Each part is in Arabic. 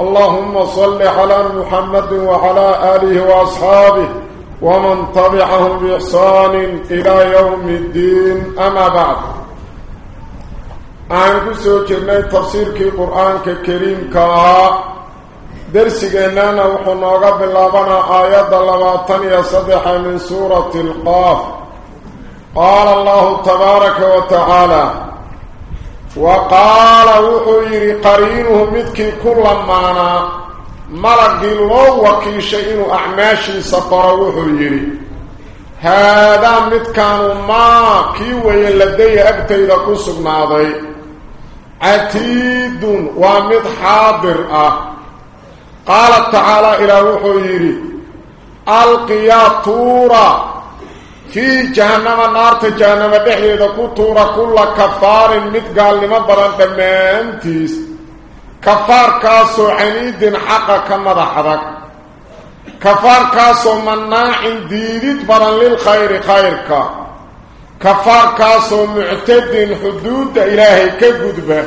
اللهم صل على محمد وعلى آله وأصحابه ومن تبعهم بإحسان إلى يوم الدين. أما بعد أعنكو سوچرني تفسير كي قرآن كريم كاها درسينا وحنوغا باللابنا آيات اللباتن يصدح من سورة القاف. قال الله تبارك وتعالى وقال وحيري قرينه مدكي كل معنا ملق الله وكي شيء أعماشي سطر وحيري هذا مدكان ما كيوي لدي أبتي لكسب ناضي عتيد ومد حاضر أه. قال تعالى إلى وحيري ألقيا طورا. في جهنم نار جهنم دحيدا كطورا كل كفار مد قال لما بران دمانتيس كفار كاسو عنيد حقا كما ضحضك كفار كاسو مناع ديدت بران للخير خيرك. كفار كاسو معتد حدود إلهي كقدبه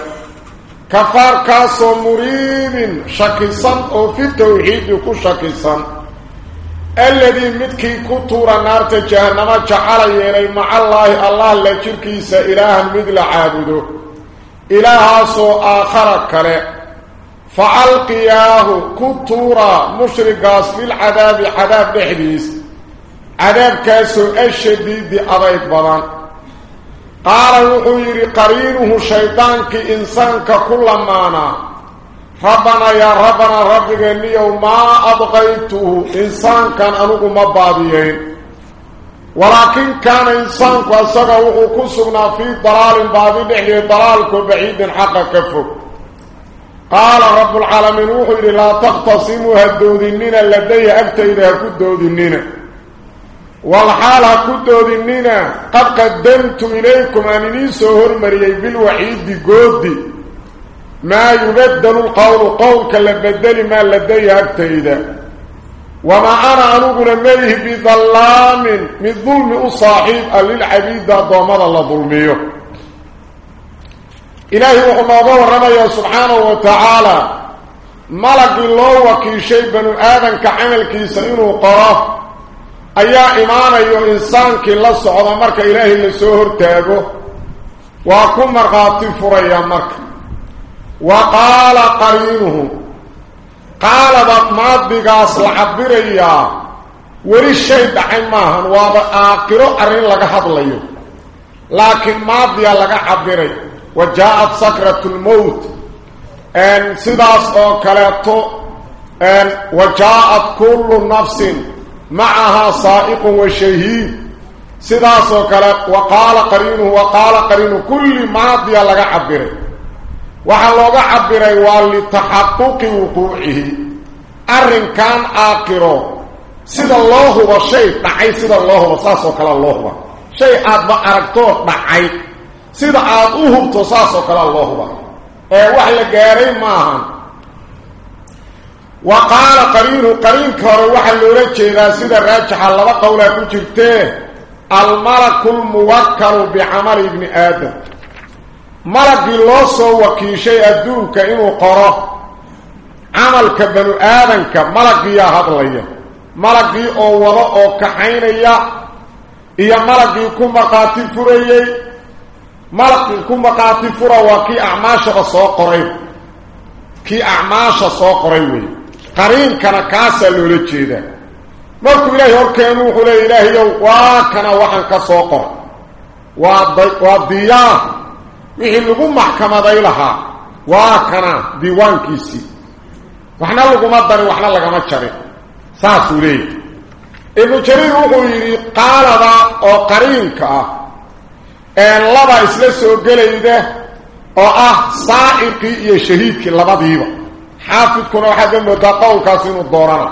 كفار كاسو مريد شكيصا أو في التوحيد كو شكيصا الذي مدكي كتور نار جهنم جعل يلي مع الله الله لا شركيس إله مثل عابده. اله سو آخر كره فألقياه كتورا مشرقاس في العذاب عذاب بحديث عذاب كاسو الشديد أضيط بضان قال وحيري قرينه شيطانك إنسانك كل مانا. ربنا يا ربنا ربك إني وما أبغيته إنسان كان أنه مباديين ولكن كان إنسانك أسغى وقصنا في ضلال بادي نحن ضلالك بعيد حق كفك قال رب العالمين وحيري لا تختصموا هدودنين لدي أكتئذا كدودنين والحال كدودننا قد قدمت إليكم أنني سهر مريي بالوحيد قودي. ما يبدل القول قولك لبدل ما لدي أكتئذا وما أنا أنقل ميه بظلام من ظلم أصاحب للعبيد ضمر الله ظلميه. إلهي وحما ورمي سبحانه وتعالى. ملك الله وكي شيء بنو آدم كعمل كيسئنه قراه ayaa imaanayo insaankii la socda marka ilaahay la soo hortaago waa ku markhaati furaya وقال قرينه قال بطمات بقاس العبرية وري ما بحين ماهن وآقره أرين لك حضليه لكن مات بيه لك عبرية وجاءت سكرة الموت. إن سداس أو كلاتو إن وجاءت كل نفس معها سائق وشهيد. سداس أو كلاتو وقال قرينه وقال قرينه كل مات بيه لك عبرية waxaa looga cabiray waa litaxaquqi wuquucihi. Arrinkan aakiro sida loo hubo shay dhacay sida loo hubo saasoo kalea loo huba shay aadba aragtoo dhacay sida aad u hubto saasoo kalea loo huba ee wax la gaaray maahan. Wa qaala qariinu qariinka hore waxa loola jeedaa sida raajixa laba qowlaa ku jirtee almalaku lmuwakkalu bicamali ibni aadam malagii loo soo wakiishay adduunka inuu qoro. Camalka banu aadanka malagiyaa hadlaya. Malagii oo wada oo kaxaynaya. Iyo malagii ku markhaati furayey malagii ku markhaati fura waa kii acmaashaba soo qoray. Kii acmaasha soo qoray wey. Qariinkana kaasaa loola jeedaa markuu ilaahay horkeenu wuxuu leeya ilaahayow waa kana waxaan ka soo qoray. Waa waa diyaar وحي لغو محكمة ديلها واكنا ديوان كيسي وحنا لغو مدر وحنا لغو مجري ساسو ليه ابن جرير وحو يري قال ذا أو قرينك ان لبا اسلا سو غليده oo ah saa'iqi iyo shahiidki labadiiba xaafidkuna waxaad moodaa qowlkaas inuu doorana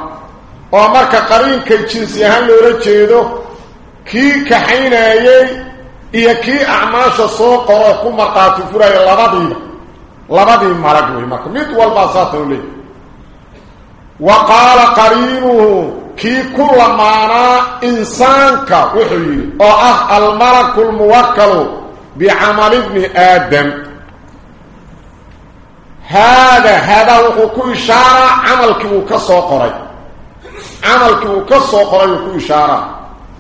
oo marka qariinka jinsi ahaan loola jeedo kii kaxaynayey iyo kii acmaasha soo qoro ku marqaati furaya labadiiba labadii malag wey marka mid walbaa saatan u leeyahy wa qaala qariinuhu kii ku lamaanaa insaanka wuxuu yidhi oo ah almalaku lmuwakalu bicamali bni aadam هذا هذا وكو إشارة عملك وكسو قري عملك وكسو قري وكو إشارة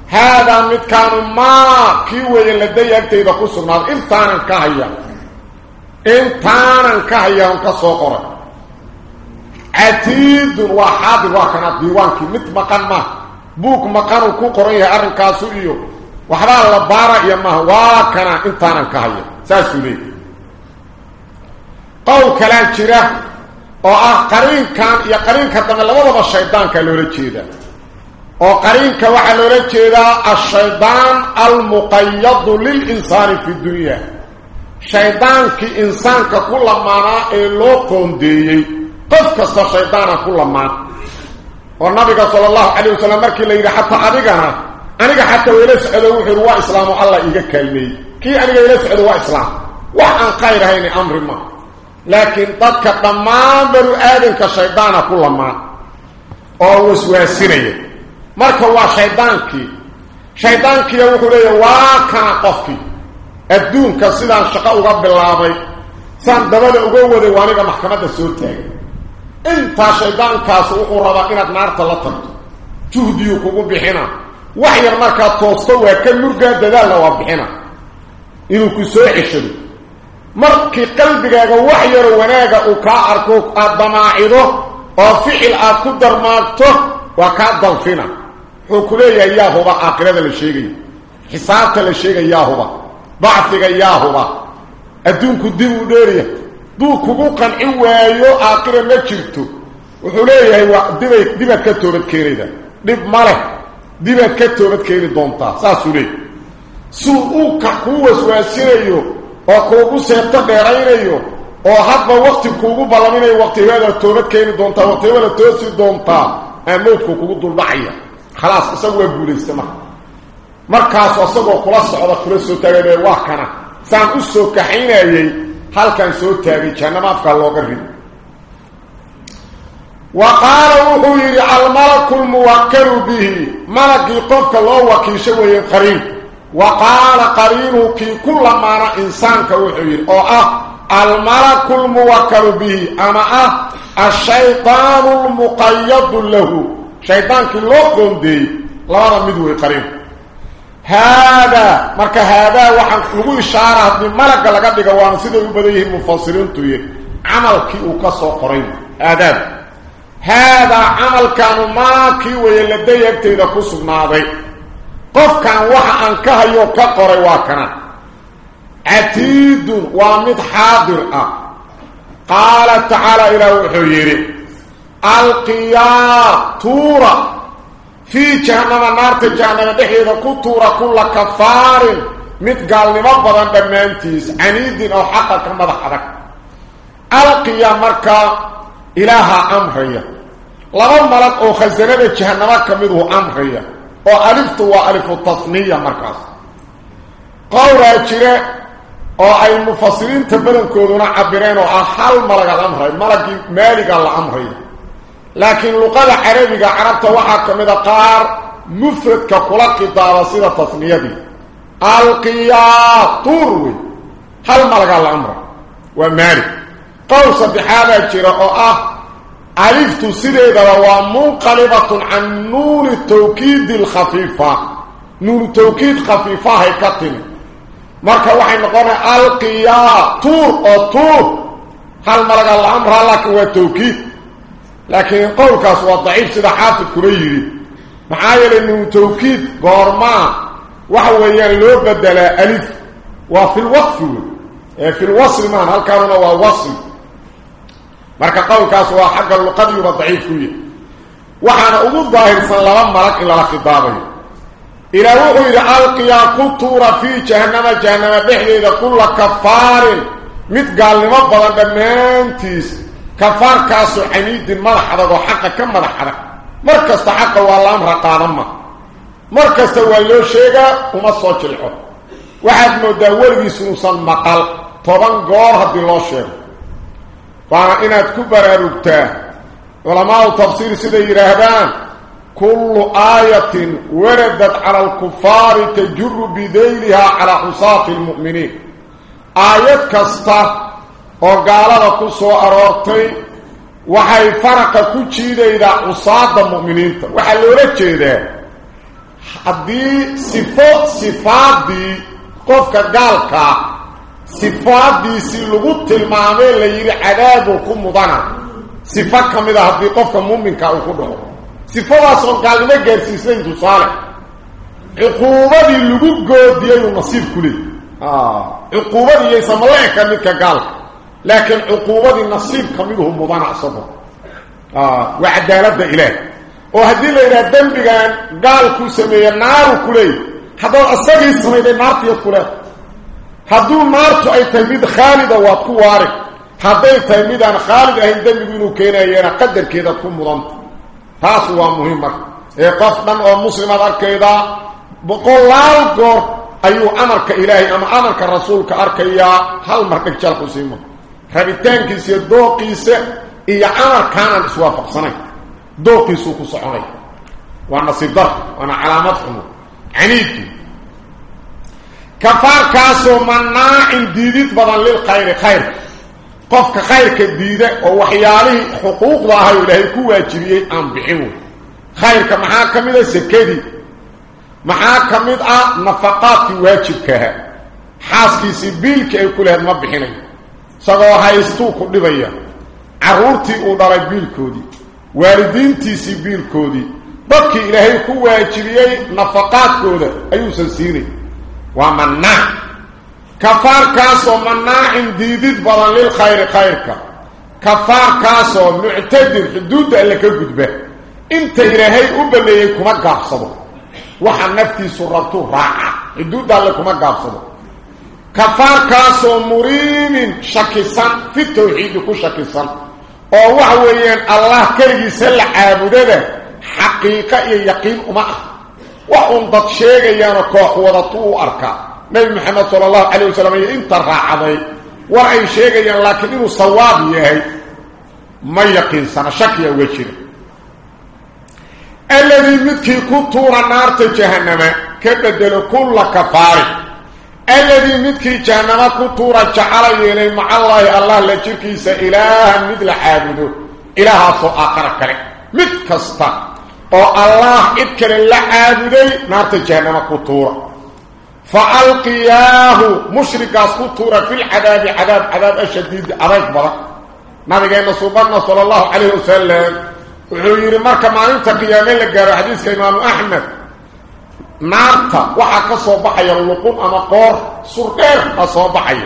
هذا متكان ما كيوي لدي أكتئ بكسر نار. إنتانا كهيا. إنتانا كهيا وكسو قري عتيد وحاضر وكانت ديوانك مت مقان ما. بوك مقان وكو قري أرن كاسو إيو. وحبا اللبارة يما وكان إنتانا كهيا. ساسو ليه qowl kalaa jira oo ah qariinkan iyo qariinka dambe labadaba shaydaanka وقرينك وحل لك الشيطان المقيد للإنسان في الدنيا الشيطان كي إنسان كل مانا إلو كونديي قفك الشيطان كل مانا والنبي صلى الله عليه وسلم مركي لي حتى عبقنا أنا حتى وليس ألوه رواء إسلام الله إيجا كلمي كي أنا وليس ألوه إسلام وحن قير هيني أمر ما لكن تدك تمام برؤادن كشيطان كل مانا أوس واسيني أوس واسيني marka waa shaydaankii shaydaankiiya wuxuu leeyahy waa kana qofkii adduunka sidaan shaqo uga bilaabay saan dabada uga waday waa aniga maxkamadda soo taagay intaa shaydaankaas wuxuu rabaa inaad naarta la tagto juhdiyuu kugu bixina wax yar markaad toosto waa ka murgaa dadaalna waa bixina inuu ku soo ceshado markii qalbigaaga wax yaro wanaaga uu kaa arko aad damaacido oo ficil aad ku darmaagto waa kaa dalfina xisaabta la sheegay yaa huba bacfiga yaa huba adduunku dib uu dheeriya duu kugu qanci waayo aakhira ma jirto wuxuu leeyahay waa dibay dibaad ka toobad keenayda dhib ma leh dibaad ka toobad keeni doontaa saasuu leeyahy suu uu ka kuu waswaasinayo oo hadba wakti kuugu ballaminayo waqtigeeda toobad keeni doontaa waqtigada toosi doontaa aa mawdku kugu duldhacaya khalaas isagu waa guulaysta marka markaasu isagoo kula socda kula soo taagay waa kana saan u soo kaxaynayay halkan soo taagay jahannama afkaa looga wuxuu yidhi almalaku lmuwakkalu bihi malagii qofka loo wakiisho weeye qariin وقال قرينه كل ما إنسانك وحير أو أه الملك الموكل به أما أه الشيطان المقيد له شيطان كي لوكم دي لا مدوي قرين هذا مرك هذا وحن لغو إشارة من ملك لقد دقوان سيدة يبديه المفسرين توي. عمل كي أكسو قرين. هذا هذا عمل كان ما كي waxa aan ka hayo ka qoray waa kana catiidun waa mid xaadir ah qaala tacaala ilaah wuxuu yidhi القيا تورا في جهنم النار تجهنم دحيدا كتورا كل كفار. مت قال لما بضان بمانتيس عنيد أو حقا كما ضحرك. القيا مركا إله أمهي لما ملك أو خزنة جهنم كمده أمهي أو ألفت وألف التصنية مركز. قولا اجراء أو أي المفاصلين تبدن كودونا عبرين. أو أحال ملك الامهي ملك مالك الامهي لكن لقد عربك عربت وحاك من قار مفرد كقلق الدارسي التثنية القياة تروي هل ملقى العمر؟ ومالي قوس بحالة جراءة آه. عرفت سيدة ومنقلبة عن نور التوكيد الخفيفة. نور التوكيد خفيفة هي كتن مركة واحد نقول القياة تور أو تور هل ملقى العمر؟ لك هو التوكيد لكن قولك سوى ضعيف سيدا حافظ كريري معايا لأنه توكيد غارما وهو يلو بدل ألف. وفي الوصف إيه، في الوصف معنا هل كان هو وصل؟ مركا قولك سوى حق اللقد وضعيف كريري وحانا أمود ظاهر صلى الله عليه ملك الله خطابه. إلى وقل ألقيا قطور في جهنم جهنم بحلي ذا كل كفار. مثقال لمبضا بمانتيسي كفار كاسو عنيد مدح هذا وحق كم هذا مركز حق والله أمر قادمه مركز ولو شيغا وما صوت الحب. واحد مدور سنوسن مقال. طبعا غور هدي لو شيغ. فانا ان كبر ارغتا علماء التفسير سيدة يراهدان كل آية وردت على الكفار تجر بذيلها على حصاة المؤمنين. آيات كستا وقال لكم سوء أرورتي وحي فرق كتشيدة إذا حصاة المؤمنين وحي لولا جيدة هذه صفات صفات دي قفك قالك صفات دي سلغوت المعامل اللي يري عذابكم مضانا صفات كميدة هذه قفك مؤمنك أو كله sifadaasoo gaalnimo gaarsiisayn tusaale. Cuquubadii lagu goodiyayuu nasiib ku leey cuquubadii yaysan maleeka midka gaalka. Miduhu mudana isago waa cadaaladda ilaah oo haddii la yidhaha dembigan gaalkuu sameeye naaru ku leey haddaad isagii samayday naartiyaad ku leedahay hadduu naartu ay tahay mid khaalida waad ku waari hadday tahay midaan khaalid ahayn dembigu inuu keenayeena qadarkeedaad ku mudanta taas waa muhiim marka ee qof dhan oo muslimaad arkaydaa boqolaal goor ayuu amarka ilaahay ama amarka rasuulka arkayaa hal mar rabitaankiisa iyo dooqiisa iyo amarkaanaan iswaafaqsanayn dooqiisuu ku soconay waa nasiib dar waana calaamad xumo caniidki kafaarkaasoo manaacin diidid badan lilkhayri khayrka qofka khayrka diida oo waxyaalihii xuquuqda ahay ilaahay ku waajibiyey aan bixin wey khayrka maxaa ka mid a sekadii maxaa ka mid ah nafaqaadkii waajibkaha xaaskiisii biilkii ay ku lahayd ma bixinayo isagoo haystuu ku dhibaya carruurtii uu dhalay biilkoodii waalidiintiisii biilkoodii dadkii ilaahay ku waajibiyey nafaqaadkooda ayuusan siinay waa mannaac كفار كاسو مناع ديدد بدن للخير خيرك كفار كاسو معتدل حدود اللي كغدبه انت الهي وبليه كما قابسدو وحا نفتي سرته راعه حدود اللي كما قابسدو كفار كاسو مريم شكسان في التوحيد كو شكسان أو وحويان الله كريسا لعابدده حقيقة يقين وما وهم ضد شيغيان كوخ ودتو أركا. نبي محمد صلى الله عليه وسلم انت راعدي واي شيغيان لكن انه صواب يهي ما يقين سنة شك يا الذي متكي كتور نار جهنم كبدل كل كفار الذي متكي جهنم كتور جعل يلي مع الله الله لجركيس إله مثل عابده إله سو آخر كري. متكستا أو الله إذكر الله عابده نار جهنم كتور فألقياه مشرك كتور في العذاب عذاب عذاب الشديد عذاب برا نبينا صبرنا صلى الله عليه وسلم marka maalinta qiyaame la gaaro xadiiska imaamu axmed نارتا وحا كسو بحي اللقون اما قور سرقير اصو بحي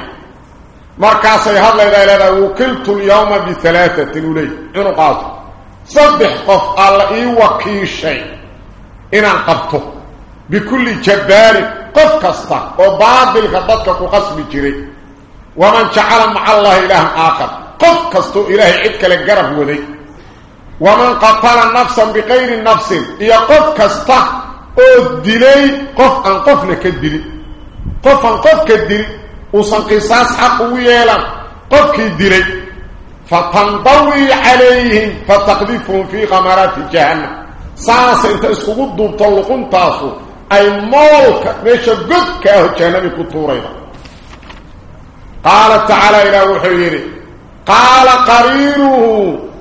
مركاس اي هالله اذا اذا وكلت اليوم بثلاثة تنولي انو قاتو صبح قف قال إي وكي شيء أنا قبتو بكل جبال قف قصتا وبعد الغدد كو قصب جري ومن شعلا مع الله اله آخر قف قصتو اله عدك لقرب ودي ومن قتل نفسا بغير نفس يقف قصتا كسته أو دلي قف ان قفنا كدلي قف ان قف كدلي وصن قصاص حق ويلا قف كدلي فتنضوي عليهم فتقذفهم في غمرات جهنم. ساس انت اسقط طلقون تاسو. أي مولك مش قد كاه جهنم كتوريدا قال تعالى إلى وحيري قال قريره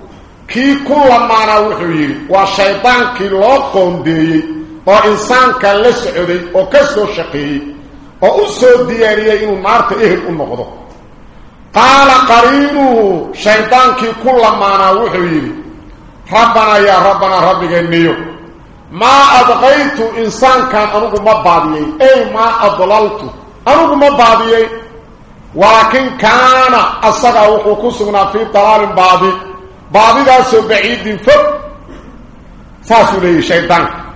ku lamaana wuxuu yidhi waa shaydaankii loo qoondeeyey oo insaanka la socday oo ka soo shaqeeyey oo u soo diyaariyey inuu naarta ehel u noqdo qaala qariinuhu shaydaankii ku lamaanaa wuxuu yidhi rabbanaa yaa rabbanaa rabbigeenniyo maa adqaytu insaankan anugu ma baadiyey ey maa adlaltu anugu ma baadiyey walaakin kaana asagaa wuxuu ku sugnaa fii dalaalin baadi baadidaasoo baciidin fog saasuu leeyahy shaydaanka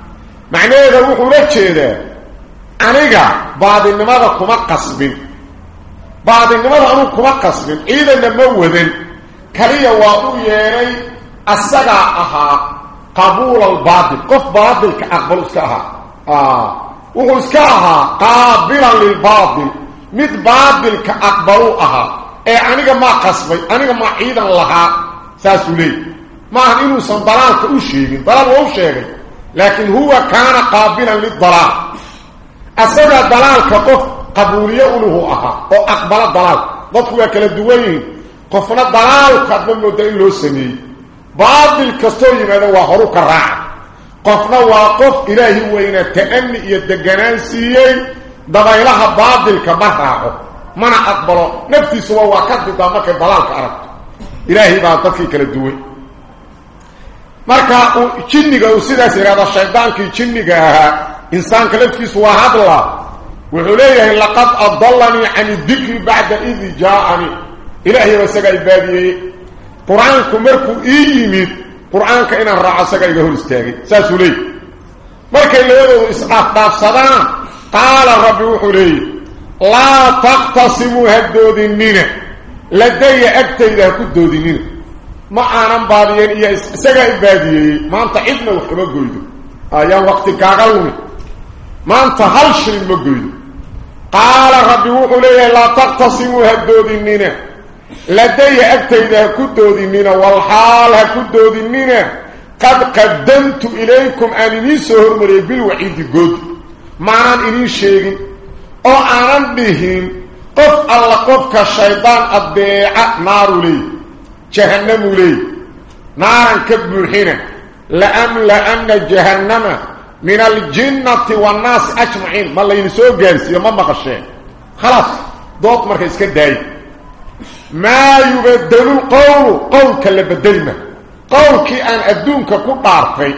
baadinimada anugu kuma qasbin ciidanna ma wadan kaliya waa u yeeray asagaa ahaa qabuula albaatil qof baatilka aqbal iska ahaa wuxuu iska ahaa qaabilan lilbaatil mid baatilka aqbalu ahaa ee aniga maa qasbay aniga maa ciidan lahaa saasuu leey maahan inuusan dalaalka u sheegin dalaal waa u sheegay لكن هو كان قابلا للضلال. اسد الضلال كقف قبولية له أها أو أقبل الضلال. ضطوا كل الدوين قفنا الضلال قد من دين له سني بعض الكستوري هذا وهرو كرا قفنا واقف إلهي وين تأني يد جنانسيي دبايلها بعض الكبحه ما أقبله؟ نفسي سوى وقت دامك الضلال عرفت إلهي بعض في كل الدوين marka jinniga uu sidaas yidhahdo shaydaankii jinniga ahaa insaanka laftiisu waa wuxuu leeyahay laqad adallanii can idikri bacda id jaaanii ilaahay baa isagaa ibaadiyey qur-aanku markuu ii yimid qur-aanka inaan raaco iga hor istaagay saasuu leeyahy markay labadoodu isdhaafdhaafsadaan qaala rabbi wuxuu leeyahy laa taqtasimuu ha doodinina ladaya agtayda ku doodinina ما أنا باديين يا اسغا باديي ما أنت ابن وخبا قيدو ايا وقت كاغلني ما أنت هلش المقيدو قال ربي وحلي لا تقتصموا هدودينينا لدي اكتي ده كدودينينا والحال هكدودينينا قد قدمت إليكم إني سهر مري بالوعيد قد. ما أنا إني شيغي أو أنا بهم. قف الله قف كشيطان ابيع نار لي جهنم لي نار كبر هنا لأملا أن جهنم من الجنة والناس أجمعين. ما اللي ينسوه قيس يوم ما قشين خلاص دوت مركز كده ما يبدل القول قولك اللي بدلنا قولك أن أدونك كو عارفي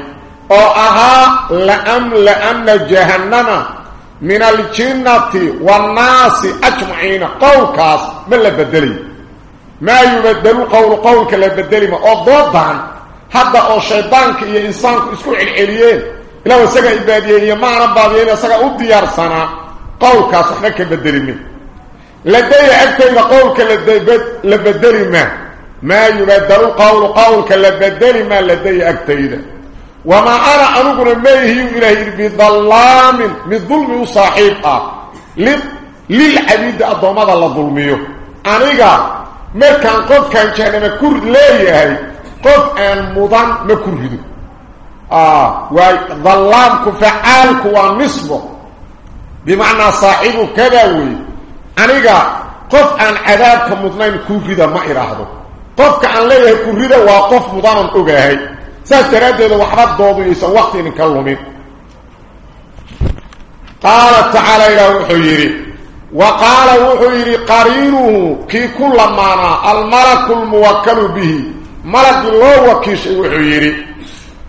أو أها لأملا أن جهنم من الجنة والناس أجمعين. قولك ما اللي بدلين ما يبدل قول قولك لا يبدل ما أضبا حتى الشيطانك إيا إنسانك إسكو العليين إلا وسكا إبادية إيا معنى بادية إلا سكا أديار سنة قولك أصحناك يبدل ما. لدي أكتب قولك لا يبدل ما. ما يبدل قول قولك لا يبدل ما لدي أكتب وما أرى أن أقول ما يهيو إلهي بظلام من ظلم صاحبها. للعبيد أضمد الله ظلميه. أنا مركان قف كان جننا كور ليهي قف ان مضان نكرهدو آه واي ظلامك فعالك ونصبه بمعنى صاحبه كذاوي انيقا قف ان عذابك مضنين كوكيدا ما ارهدو قف كان ليهي كوريدا وقف مضان اوغيهي ساشتراد دادو وحرات دوضو يسا وقت ان قال تعالى إلى وحيري وقال وحيري قرينه كي كل مانا الملك الموكل به. ملك الله وكيش وحيري.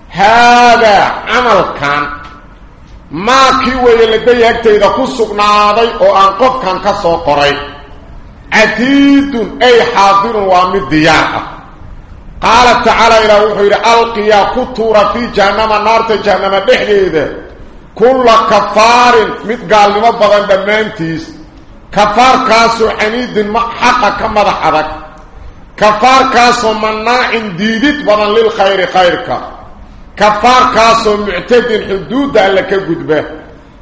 هذا عمل كان. ما كي اللي دي إذا كسوك نادي أو انقف كان كسو قري. عديد أي حاضر وامدياه قال تعالى إلى وحيري ألقيا كتور في جهنم النار تجهنم بحيده. كل كفار مدقال لما بغن كفار كاسو حنيد محق كما ضحك كفار كاسو مناع ديدت بدن للخير خيرك. كفار كاسو معتد حدود لك قدبه.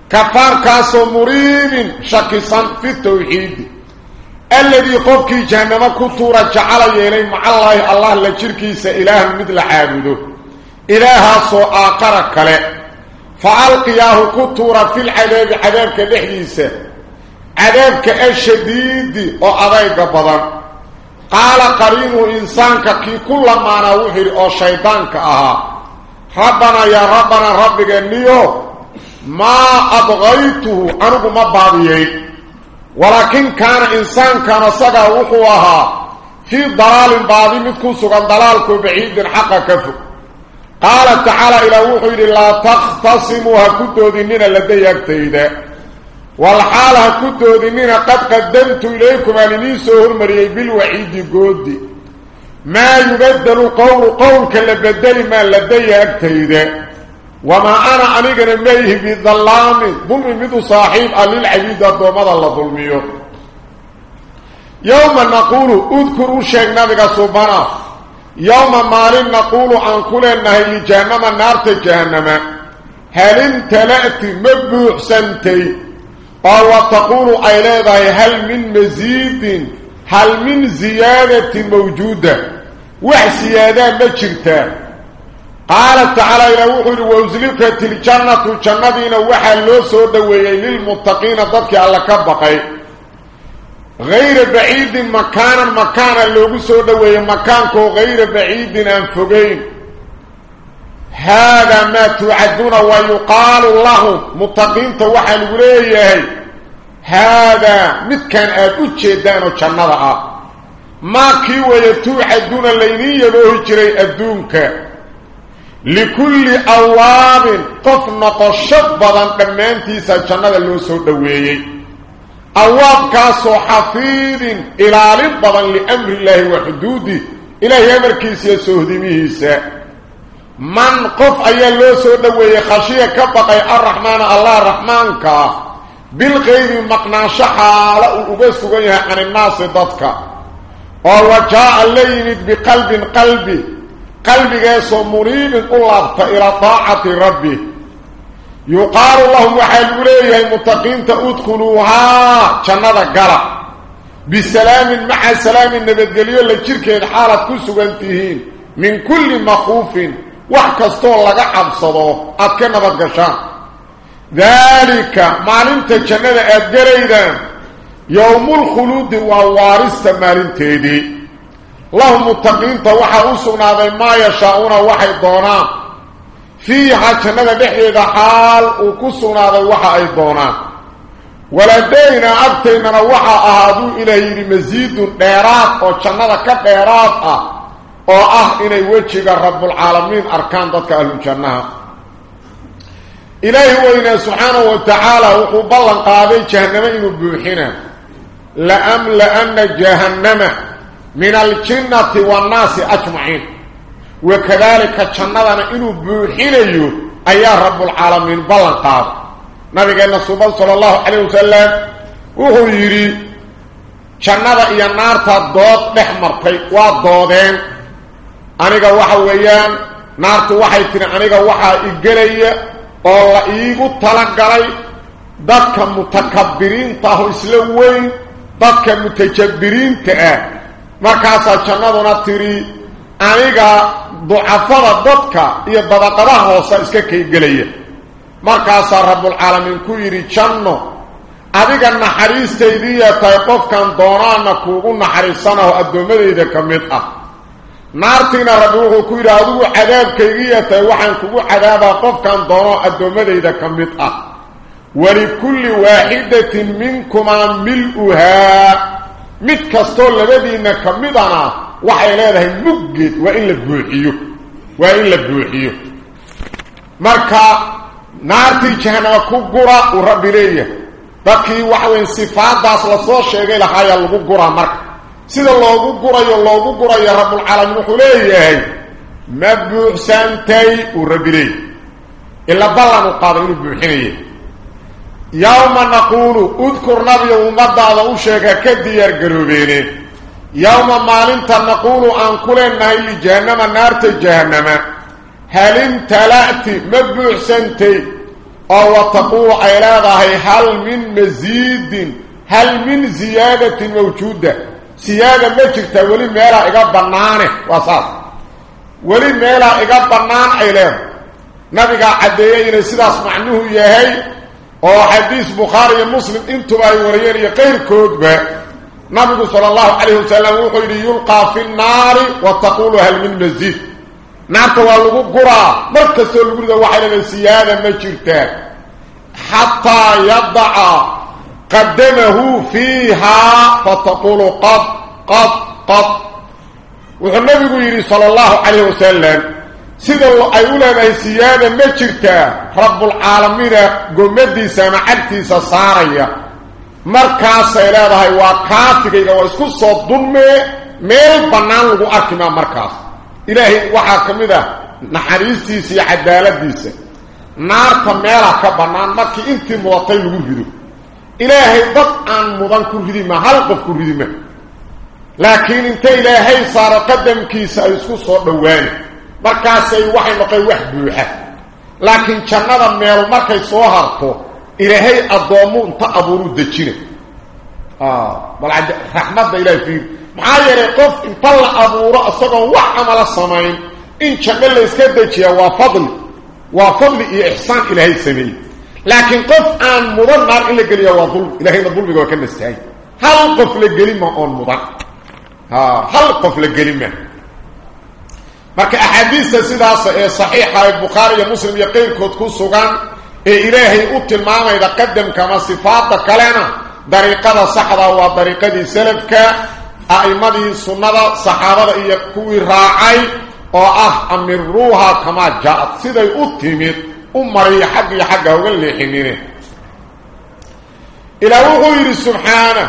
كفار كاسو مريم شكسا في التوحيد. الذي قفك جهنم كثورة جعل يلي مع الله الله لشركيس سإله مثل عابده. إله سو آقرك له. فألقياه كثورة في العذاب عذاب كذحيسه عذابك الشديد أو عذابك بدن قال قرين إنسانك كي كل ما نوحر أو شيطانك أها. ربنا يا ربنا ربك النيو ما أبغيته أنه ما بعضيه ولكن كان إنسان كان سقى وحوها في ضلال بعضي متكون سقن ضلالك بعيد حقا كفو. قال تعالى إلى وحو إلا تختصمها كنت ودنين اللذي يكتئده والحال كنت دينا قد قدمت إليكم أن نيسو المريي بالوحيد قد ما يبدل قول قولك لبدل ما لدي أكتيدا وما أنا أنيق نميه بالظلام ظلم مذو صاحب أن للعبيد الضومد الله ظلميه يوما نقول اذكروا الشيخ نبقى سبحانه. يوما مارين نقول عن كل النهي لجهنم النار تجهنم. هل انت لأتي مبوح سنتي؟ أو تقول أيلاذا هل من مزيد؟ هل من زيادة موجودة؟ وحسيادة ما قال تعالى إلى وحر وزلفت الجنة الجنة وحا لو سو دويي للمتقين. ضدك على كبقي. غير بعيد مكانا مكانا لو سو دويي مكانكو غير بعيد أنفقين. هذا ما توعدون ويقال الله متقين توحى لغريه هذا متكان أدوشيدان وشنضع ما كي ويتوعدون اللينية لو هجري أدونك. لكل أواب قف نقشب بدن دمانتيسا جنة لو سو دويي أواب كاسو حفيظ إلى بدن لأمر الله وحدوده إلهي أمر كيس يسوهدي ميسا من قف أي لو سو دويي خشية كبقي الرحمن الله الرحمن كا بالغيب مقناش حالة وبسوغيها عن الناس ضدك ووجاء الليل بقلب قلبي قلبك مريب قلبت إلى طاعة ربي يقال لهم وحال وليه المتقين تأدخلوها جنة قرى بسلام مع سلام النبي قليل لجركة الحالة كسوغنتهين من كل مخوف وحكستو لغا عبصدو أتكنا بدقشان ذلك معلمت جنة أدقريدا يوم الخلود ووارست مالنتيدي لهم متقين توحى أسونا ما يشاءون وحي دونان فيها جنة بحيدة حال وكسونا وحي دونان ولدينا أبتينا وحى أهادو إليه مزيد ديرات أو جنة كديرات أو أه إني وجهك رب العالمين أركان ضدك أهل الجنة إليه وإنا سبحانه وتعالى وقبلا قاضي جهنم إنه بوحنا لأملأن جهنم من الجنة والناس أجمعين وكذلك جنة إنه بوحينيو أيها رب العالمين بلن قاد نبي قال نصوبة صلى الله عليه وسلم وهو يري جنة إيا aniga waxa weeyaan naartu waxay tiri aniga waxaa igelaya oo la iigu tala galay dadka mutakabbiriinta ah oo isla weyn dadka mutajabbiriinta ah. Markaasaa jannaduna tidhi aniga ducafada dadka iyo dabaqadaha hoosa iska kaygelaya markaasaa rabbulcaalamiin ku yidhi janno adiga naxariistaydiiya tahay qofkan doonaana kuugu naxariisanaho addoommadayda ka mid ah. Naartiina rabbi wuxuu ku yidhi adigu cadaabkaygiiya tahay waxaan kugu cadaabaa qofkan doonoo addoommadayda ka mid ah walikulli waaxidatin minkumaa mil-uhaa mid kastoo labadiina ka midana waxay leedahay muggeed waa in la buuxiyo waa in la buuxiyo marka naartii jahanama ku gura uu rabbi leeyahay dadkii waxweyn sifaadaas lasoo sheegay lahaayaa lagu guraa marka سيد الله قرى الله قرى يا رب العالمين خليه مبعث سنتي وربلي إلا بلغ القادمين ببحيني يوم نقول اذكر نبي ومبدع وشيك كدير قلوبيني يوم مالين نقول أن كل نهي لجهنم النار تجهنم هل انت لأتي مبعث سنتي أو تقول علاقه هل من مزيد هل من زيادة موجودة من زيادة موجودة زيادة مجرته ولي ميلا اقا بنانه وصال ولي ميلا اقا بنان ايلام نبي قال عديين سيداس معنوه يهي oo xadiis bukhaari iyo muslim intuba ay wariyeen iyo qayrkoodba nabigu sala allahu calayhi wasalam wuxuu yidhi yulqaa fi nnaari wa taquulu hal min masiid naarta waa lagu guraa mar kastoo lagu rida waxay leedahay siyaada ma jirtaa xataa yadaca qad qad qad wuxuu nabigu yidhi sala allahu calayhi wasalam sida ay u leedahay siyaada ma jirtaa rabbulcaalamiina gomadiisa ama cagtiisa saaraya markaasay leedahay waa kaafigayga waa isku soo dunmee meel bannaan lagu arki maa markaas ilaahay waxaa ka mid ah naxariistiisa iyo cadaaladiisa naarta meelaa ka bannaan markii intii mudatay lagu rido ilaahay dad aan mudan ku ridi ma hal qof ku ridi ma laakiin inta ilaahay saaro qadamkiisa ay isku soo dhowaani markaasay waxay noqon wax buuxa laakiin jannada meel markay soo harto ilaahay addoomu inta abuuru dejina bal raxmadda ilahay fiir maxaa yeelay qof inta la abuuro isagoon wax camala samayn in janno layska dejiyaa waa fadli waa لكن قف آن مضر نار إلا قليا إلى إلهي ما ظلمك وكان نستعي هل قف لقليما آن مضر؟ ها هل قف لقليما مرك أحاديث سيداسة صحيحة البخاري المسلم يقين كتكو سوغان. إلهي اتل ماما إذا قدم كما صفات كلنا دريقة صحرة ودريقة سلبك أئمة سنده صحابه يقوي راعي. أو آه امروها كما جاءت. سيدة اوتيمت u mariyo xag iyo xagga uga leexinine ilaa wuxuu yidhi subxaana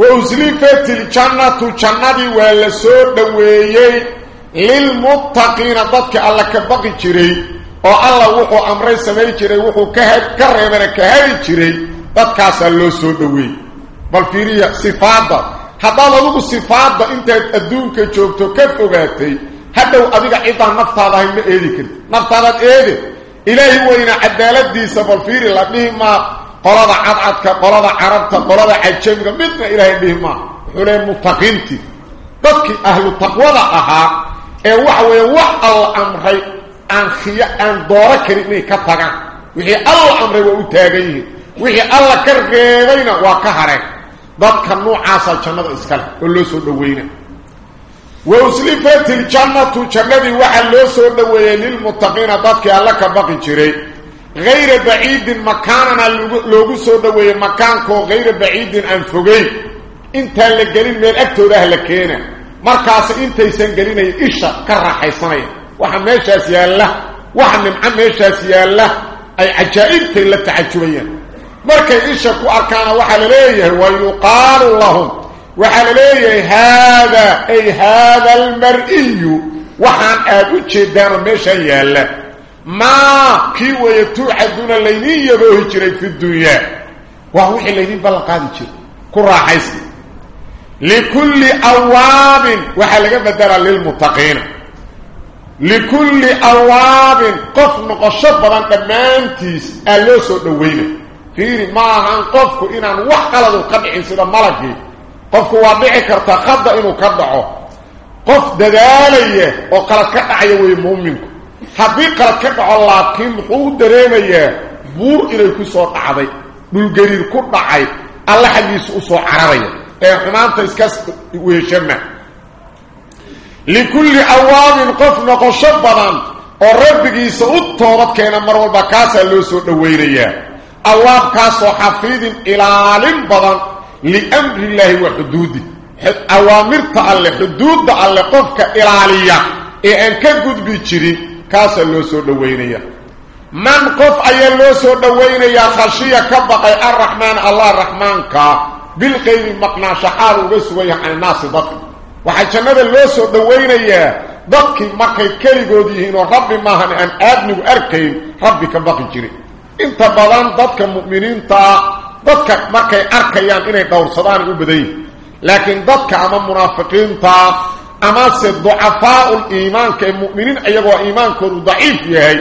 wa uslifat iljannatu jannadii waa la soo dhoweeyey lilmuttaqiina dadka alla ka baqi jiray oo alla wuxuu amray samayn jiray wuxuu ka ka reebana ka hari jiray dadkaasaa loo soo dhoweey bal fiiriya sifaadda haddaad adigu sifaadda intaad adduunka joogto ka fogaatay hadhow adiga ciddaan naftaada ahayn ma eedi karti naftaadaad eede ilaahi weyna cadaaladiisa bal fiiri la dhihi maa qolada cadcadka qolada carabta qolada cajamiga midna ilaahay dhihi maa wuxuu leey muttaqiintii dadkii ahlu taqwada ahaa ee waxa weeye wax alla amray aan khiya aan dooro karin inay وأسلفت الجنة جنبي واحد لو سوده ويليل متقين ضدك الله كبقي جري. غير بعيد مكانا لو سوده وي مكانك غير بعيد ان فغي إنت اللي جالين ميل اكتو أهل كينا. مركاس إنت يسن جالين إيشا كرحيسني واحد ماشي يا الله. واحد من ماشي يا الله. أي عجائبك اللي تعجبين مركا إيشا كو أركان واحد ليه؟ ويقال لهم. وحلالي هذا أي هذا المرئي. وحان أبو جدار مشايا له ما كي ويتوع دون الليني يروه جري في الدنيا. وهو الليني بلقان جري كرا حيث لكل أواب وحلالي بدر للمتقين. لكل أواب قف مقشب من المانتيس ألوسو دوينه. خيري ما عن قفك إنا نوحق لذو قبع سيدا ملكي. قفك وضعي كرتا قد انو كدعه قف دغالي وقال قال كدعي وي مؤمنك حبيق كدعه لكن هو دريمي بور إلى كو سو دعدي دول غرير كو الله حديس سو عربي اي حمانت اسكاس وي لكل اواب قف نقشبا وربك يسعود طورت كينا مرول بكاسا لو سو دويريا اواب كاسو حفيد إلى عالم بضان لأمر الله وحدوده. حد اوامر تعلق حدود على قفك إلى عليا إيه أن كنت بجري كاس لو سو دوينيا من قف أي لو سو دوينيا خشية كبقى الرحمن الله الرحمن كا بالقيم مقنع شعار وسوي عن الناس ضق وحشنا لو سو دوينيا ضق ما كان كلغودي هنا. ربي ما هن أن أبني اركي ربك جري. انت بلان ضق مؤمنين تا dadka markay arkayaan inay dhowrsadaan u badan yihiin laakiin dadka ama munaafiqiinta amase ducafaa'ul iimaanka ee mu'miniin iyagoo iimaankoodu daciif yahay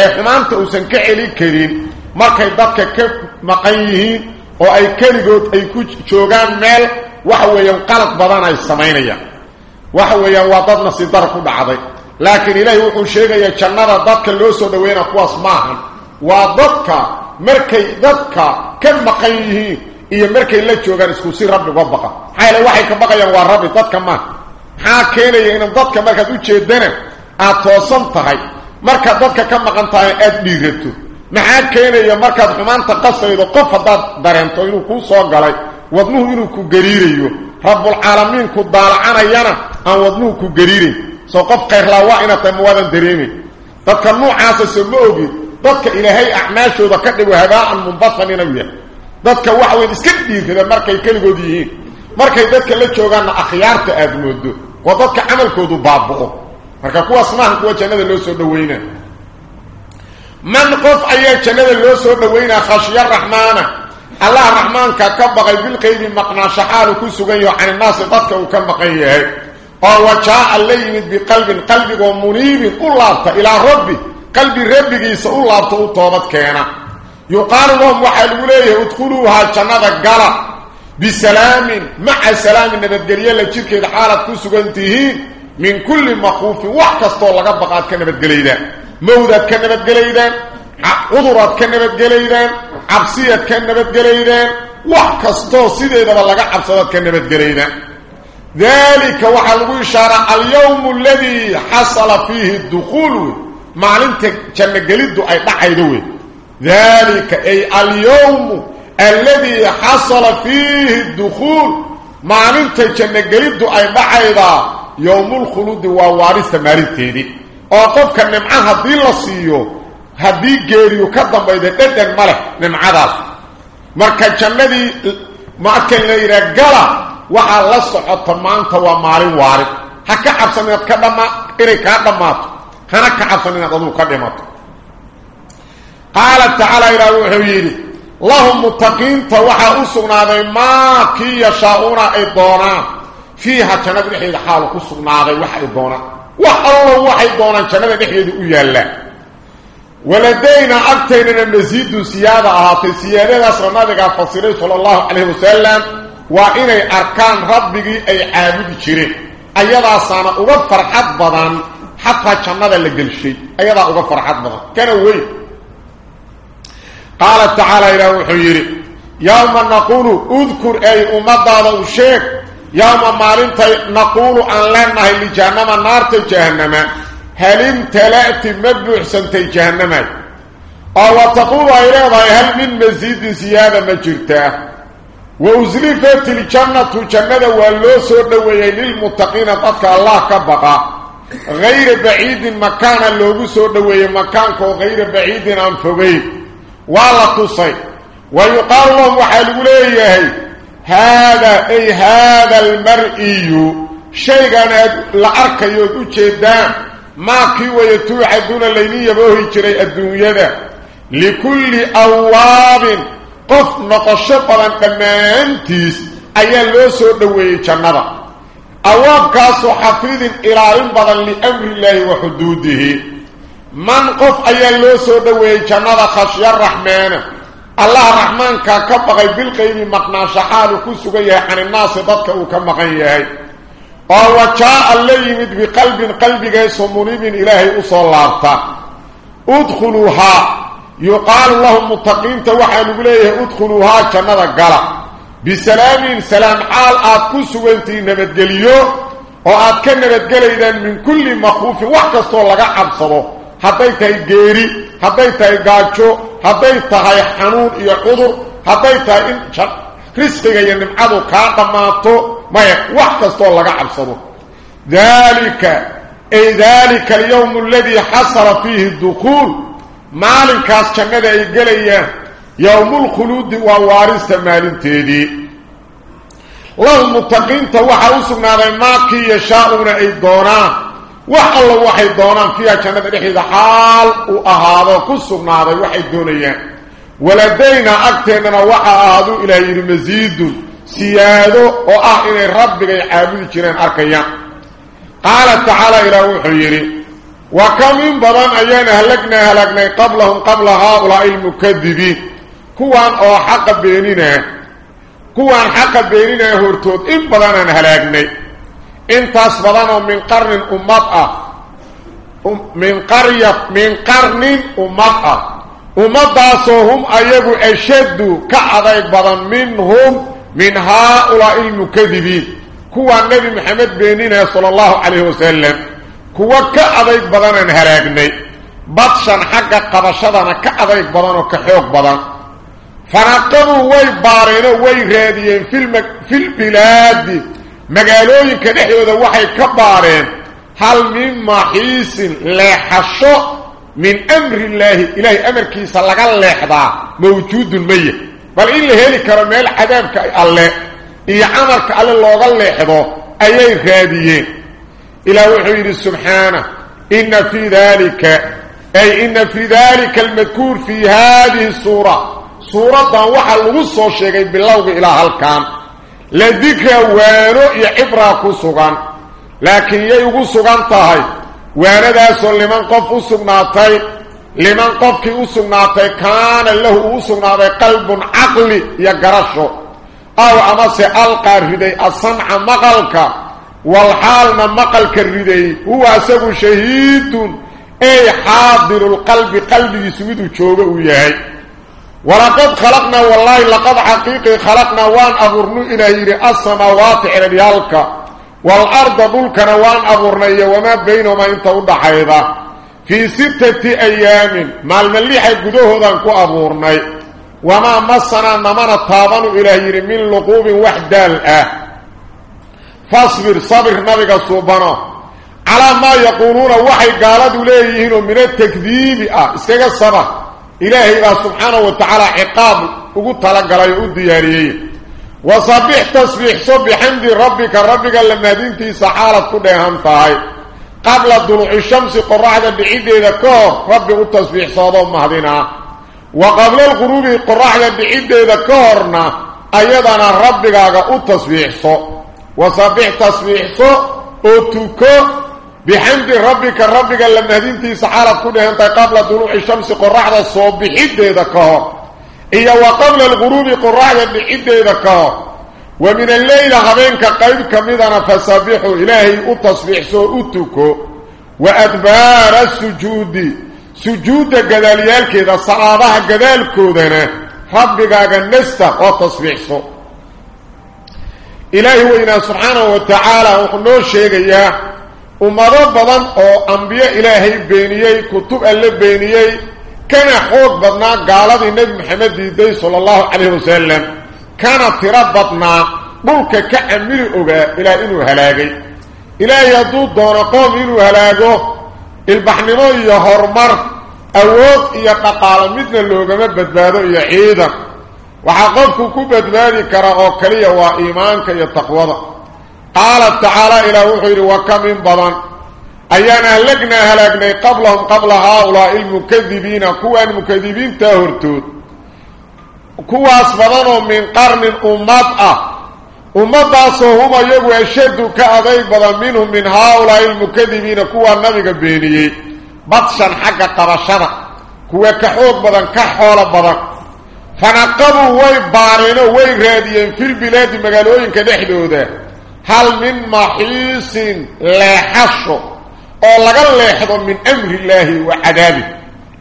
ee xumaanta uusan ka celin karin markay dadka ka maqan yihiin oo ay keligood ay ku joogaan meel waxa weeyaan qalad badan ay samaynayaan. Waxa weeyaan waa dad nasiibdara ku dhacday. Laakiin ilaahay wuxuu sheegayaa jannada dadka loo soo dhaweynaa kuwaas maahan. Waa dadka markay dadka ka maqan yihiin iyo markay la joogaan isku si rabbi uga baqa. Maxaa yeele waxay ka baqayaan waa rabbi dadka maaha maxaa keenaya inaan dadka markaad u jeedana aad toosan tahay? Markaad dadka ka maqan tahay aada dhiirato. Maxaa keenaya markaad xumaanta qasaydo qof haddaad dareento inuu kuu soo galay wadnuhu inuu ku gariirayo. Rabbulcaalamiin ku daalacanayana aan wadnuhu ku gariirayn. Soo qof khayrlaawaa inaad tahay mawaadan dareemayn dadka nuucaasa soo ma ogin dadka ilaahay acmaashooda ka dhigo habaa'an munbasan inuu yahay dadka waxa weyn iska dhiirrada markay keligood yihiin markay dadka la joogaanna akhyaarta aada moodo waa dadka camalkoodu baaba'o marka kuwaas maahan kuwa jannada loo soo dhaweynaa man qof ayaa jannada loo soo dhaweynaa khashya raxmaana الله الرحمن كبقى بالقيب مقنا شحال كسغن عن الناس قلبي ربي سأل الله توبت كينا. يقال لهم وحلوا ليه ادخلوها جنة قلع بسلام مع سلام النبتقلية لتشيرك حالة كسغنتهين من كل مخوف. وحكستو لقد بقات كنبتقلية مودات كنبتقلية عذرات كنبتقلية عبسية كنبتقلية وحكستو سيدة لقد عبسيات كنبتقلية ذلك وحلو إشارة اليوم الذي حصل فيه الدخول. maalinta janno geliddu ay dhacaydo wey dalika ay alyowmu alladii xasala fiihi dukhuul maalinta jannogeliddu ay dhacaydaa yowmulkhuluudi waa waarista maalinteedii oo qofka nimca haddii la siiyo haddii geeriyo ka dambayda dhedhan ma leh nimcadaas. Marka jannadii markan la yidhaa gala waxaa la socota maanta waa maalin waari ha ka cabsaneed ka dhama inay kaa dhammaato. Qaala tacaala ilaa wuxuu yidhi lahum muttaqiinta waxaa u sugnaaday maa kii yashaa-uuna ay doonaan fiiha jannada dhexdeeda xaalu ku sugnaaday wax ay doonaan wax allo waxay doonaan jannada dhexdeeda u yaallaa ولدينا أكتيننا مزيد سيادة أهاتي سيادة نبقى فصيري صلى الله عليه وسلم وإني أركان ربك أي عابد شرين أيضا سانا أغفر حد بضان حتى لقل شيء. أيضا أغفر حد بضان كان وي. قال تعالى إلى وحيري يوم نقول اذكر أي أمضى وشيك يوم مالنت نقول أن لنه لجهنم النار جهنم. هل امتلأت مبوح سنتي جهنم؟ أو تقول إليه هل من مزيد زيادة مجرته وأزلفت الجنة جنة واللوسو دوي للمتقين تدك الله كبقى غير بعيد مكان اللوسو دوي مكانك غير بعيد أنفقين ولا تصي ويقال لهم وحلو ليه هذا أي هذا المرئي شيئا لأركي وجدان ما كي ويتوعدون اللينية بوهي جري الدنيا لكل أواب قف نقشة بلان دمانتيس أيا لو سو دوي جنبا أواب كاسو حفيظ إلارين بدن لأمر الله وحدوده. من قف أيا لو سو دوي جنبا خشي الرحمن. الله الرحمن كاكبغي بالقيم مقنا شحال كسوغيه عن الناس ضدك وكمغيه oo wajaa la yimid biqalbin qalbigiisa munibin ilaahay u soo laabta udkhuluha yuqaal lahum muttaqiinta waxaa lagu بسلام سلام حال اعطك سوينتي نبت جليو قليو وعطك نبت قليدا من كل مخوف وحكا صور لك عبصره حبيتها قيري حبيتها قاتشو حبيتها حنون ايا قدر حبيتها انشان رسقك ينم عدو كاعدا ماتو ميك وحكا صور لك عبصره ذلك أي ذلك اليوم الذي حصل فيه الدخول. مالكاس كمدا يقليه يوم الخلود ووارث مالن تيدي. لهم متقين توحى وسنا ما كي يشاءون أي دونان fiya jannada dhexdeeda xaal u ahaado ku sugnaaday waxay doonayaan waladayna agteennana waxa ahaadu ilaahay yidhi masiidun سيادو آه اني ربك يعابد جيران اركيان قال تعالى إلى وحيري وكم من بدن ايانا هلكنا هلكنا قبلهم قبل هؤلاء المكذبين. كوان أو حق بيننا كوان حق بيننا هورتود ان بدن هلاكنا انت اصبرنا من قرن امطأ من قرية من قرن امطأ امطأ ايبو اشد كعضيك بدن منهم من هؤلاء المكذبين كوا النبي محمد بيننا صلى الله عليه وسلم كوا كأذيك بدنا هراقني بطشا حق قبشدنا وكحيوك بدنا فنقضوا وي fanaqaduu way baareenoo way raadiyeen filbilaadi magaalooyinka dhexdooda waxay ka baareen hal min maxiisin leexasho min amrillaahi. Ilaahay amarkiisa laga leexdaa mawjuudun maya bal in la heli karo meel cadaabka alle iyo camarka alle looga leexdo ayay raadiyeen. Ilaah wuxuu yidhi subxaana inna fii daalika ay inna fii daalika almadkuur fii haadihi suura. Suuradan waxaa lagu soo sheegay bilowga ilaa halkan la dikra waano iyo cibraa ku sugan laakiin yay ugu sugan tahay waanadaasoo liman qof u sugnaatay liman qofkii u sugnaatay kaana lahu uu sugnaaday qalbun caqli iyo garasho aw amase alqaa riday asamca maqalka walxaalna maqalka riday huwa asagu shahiidun ay xaadiru lqalbi qalbigiisu miduu joogo uu yahay walaqad khalaqnaa wallaahi laqad xaqiiqii khalaqnaa waan abuurnu ilaah yidhi alsamaawaati ciraryaalka waalarda dhulkana waan abuurnay iyo wamaa baynahumaa inta u dhaxayda fii sittati ayaamin maalma lixa gudahoodaan ku abuurnay wamaa masanaa namana taabanu ilaah yidhi min luquubin wax daal ah. Fasbir sabir nabiga suubano. Calaa maa yaquuluuna waxay gaaladu leeyihiinoo min atakdiibi ah iskaga sabar ilaahay baa subxaanahu wa tacaala ciqaab ugu talagalay oo u diyaariyey wasabbix tasbiixso bixamdi rabbika rabbiga lamahdintiisa xaalad ku dheehan tahay qabla duluuci shamsi qoraxda dhiciddeeda ka hor rabbi u tasbiixsoodoo mahdinaa wa qabla alquruubi qoraxda dhiciddeeda ka horna ayadana rabbigaaga u tasbiixso wasabbix tasbiixso بحمد ربك ربك لما هدين تي سحالة كنها انت قبل دلوح الشمس قرح ذا الصوب بحد ذكاء كهر إيا وقبل الغروب قرح ذا بحد ذكاء ومن الليل همين كقيد كمدنا فسبحوا إلهي التصبح سوءتكو وأدبار السجود. سجود قداليالك إذا صعابها قدالكو دهنا ربك أغنستا وتصبح سوء إلهي وإنا سبحانه وتعالى وخلو الشيخ إياه ummado badan oo ambiyo ilaahay beeniyey kutub alle beeniyey kana xoog badnaa gaaladii nebi maxamed diiday sala allahu calayhi wasalam kana tiro badnaa dhulka ka camili ogaa ilaa inuu halaagay. Ilaahay hadduu doono qoom inuu halaago ilbaxnimo iyo horumar awood iyo dhaqaalo midna loogama badbaado iyo ciidan. Waxaa qofku ku badbaadi karaa oo kaliya waa iimaanka iyo taqwada قال تعالى إلى وحير وكم بضان أيان أهلقنا أهلقنا قبلهم قبل هؤلاء المكذبين كوان المكذبين تهرتود. كواس بضان من قرن أمات آه. أمات صهوما يبو أشد كأذي بضان منهم من هؤلاء المكذبين كوان نبي بيني بطشا حق قرشنا كوان كحوك بضان كحول بضان فنقبوا ويبارينوا ويغاديين في البلاد مغالوين كدحدوا ده hal min maxiisin leexasho oo laga leexdo min amri illaahi wa cadaabi.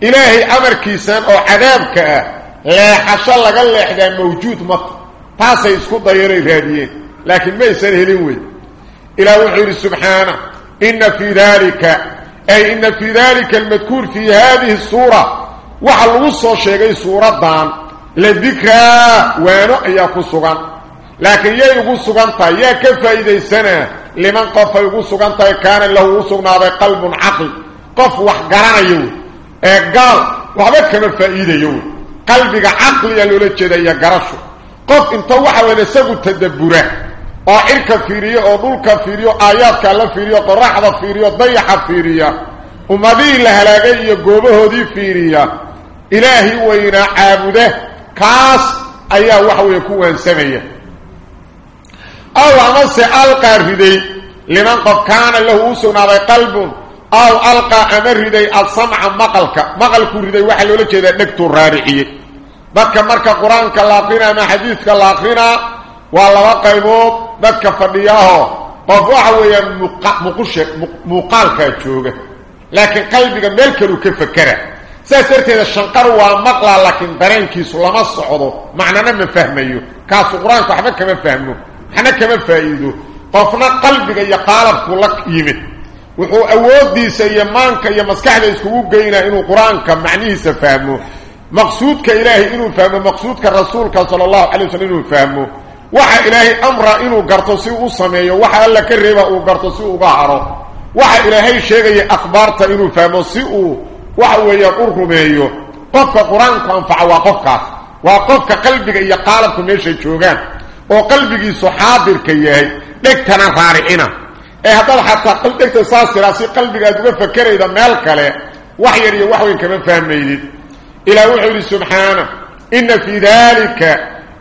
Ilaahay amarkiisan oo cadaabka ah leexasho laga leexdaa mawjuud mata taasay isku dayanay raadiyeen. Laakiin maysan helin wey ilaah wuxuu yidhi subxaana inna fii daalika ay inna fii daalika almadkuur fii haadihi suura. Waxa lagu soo sheegay suuraddan la dikraa waano ayaa ku sugan لكن يي يغو سوغانتا يا كفايده سنه لمن قف يغو سوغانتا كان له سوغنا قلب عقل. قف وحجرن يو. إيه قال وحبه كان فايدة يو. قلب عقل يلول جده يا غرس قف انت وحو نسغو تدبره. أو إرك فيريو أو دولك فيريو اياتك لا فيريو فيري فيريو ضيحة فيريا. ومدي لهلاغي غوبهودي فيريا. إلهي وينا عابده. كاس ايا وحو يكون سمية. أو أمس ألقى الردي لمن قد كان له سنا قلب أو ألقى امردي السمع مقلك. مقلك الردي وحل ولا جيدا دكتور رارعي بك مركة قرآن كلا ما حديث كلا قرينا ولا وقيبو بك فدياه. طفوح ويا مقش مقالك جوجه لكن قلبك ملك كيف فكره سيرت هذا الشنقر ومقلا لكن برينكي سلام الصعود معنى ما فهميه كاس قرانك احبك ما فهمه waxna kama faa'iido. Qofna qalbiga iyo qaalabku la yimid. Wuxuu awoodiisa iyo maanka iyo maskaxda iskugu geynaa inuu qur'aanka macnihiisa fahmo. Maqsuudka ilaahay inuu fahmo maqsuudka rasuulka sala allahu calay waslm inuu fahmo. Waxa ilaahay amra inuu garto si uu sameeyo waxa alla ka reeba uu garto si uga haro waxa ilaahay sheegaya akhbaarta inuu fahmo si uu waxa weeyaan u rumeeyo. Qofka qur'aanku anfaca waa qofkaas. Waa qofka qalbiga iyo qaalabku meesha joogaan oo qalbigiisu xaadirka yahay dhegtana raaricina ee haddaad xataa dhegta saas tiraa qalbiga qalbigaad uga fakerayda meel kale wax yar iyo wax weyn kama fahmaydid. Ilaah wuxuu yidhi subxaana inna fii daalika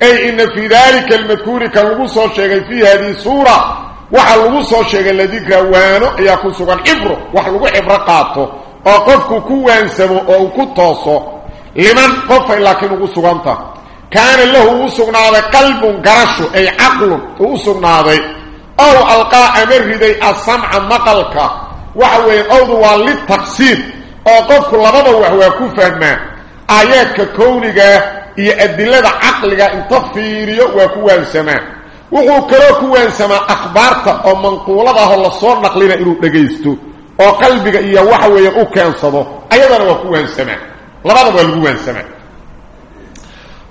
ay inna fii daalika almadkuuri kan lagu soo sheegay fii haddii suura waxa lagu soo sheegay ladikra waano ayaa ku sugan cibro wax lagu cibro qaato oo qofku ku waansamo oo uu ku tooso liman qofay laakiin ugu suganta kaana lahu usugnaaday qalbun garasho ay caqlun usugnaaday aw alqaa amriday as-sam'a maqalka. Waxa weeye awdu waa li tafsiir oo qofku labada wax waa ku fahmaa. Aayaadka kowniga iyo adilada caqliga inta fiiriyo waa ku waansamaa. Wuxuu kaloo ku waansamaa akhbaarta oo manquulada ah la soo naqlina inuu dhagaysto oo qalbiga iyo waxa weeye u keensado. Ayadana waa ku waansamaa. Labadaba waa lagu waansamaa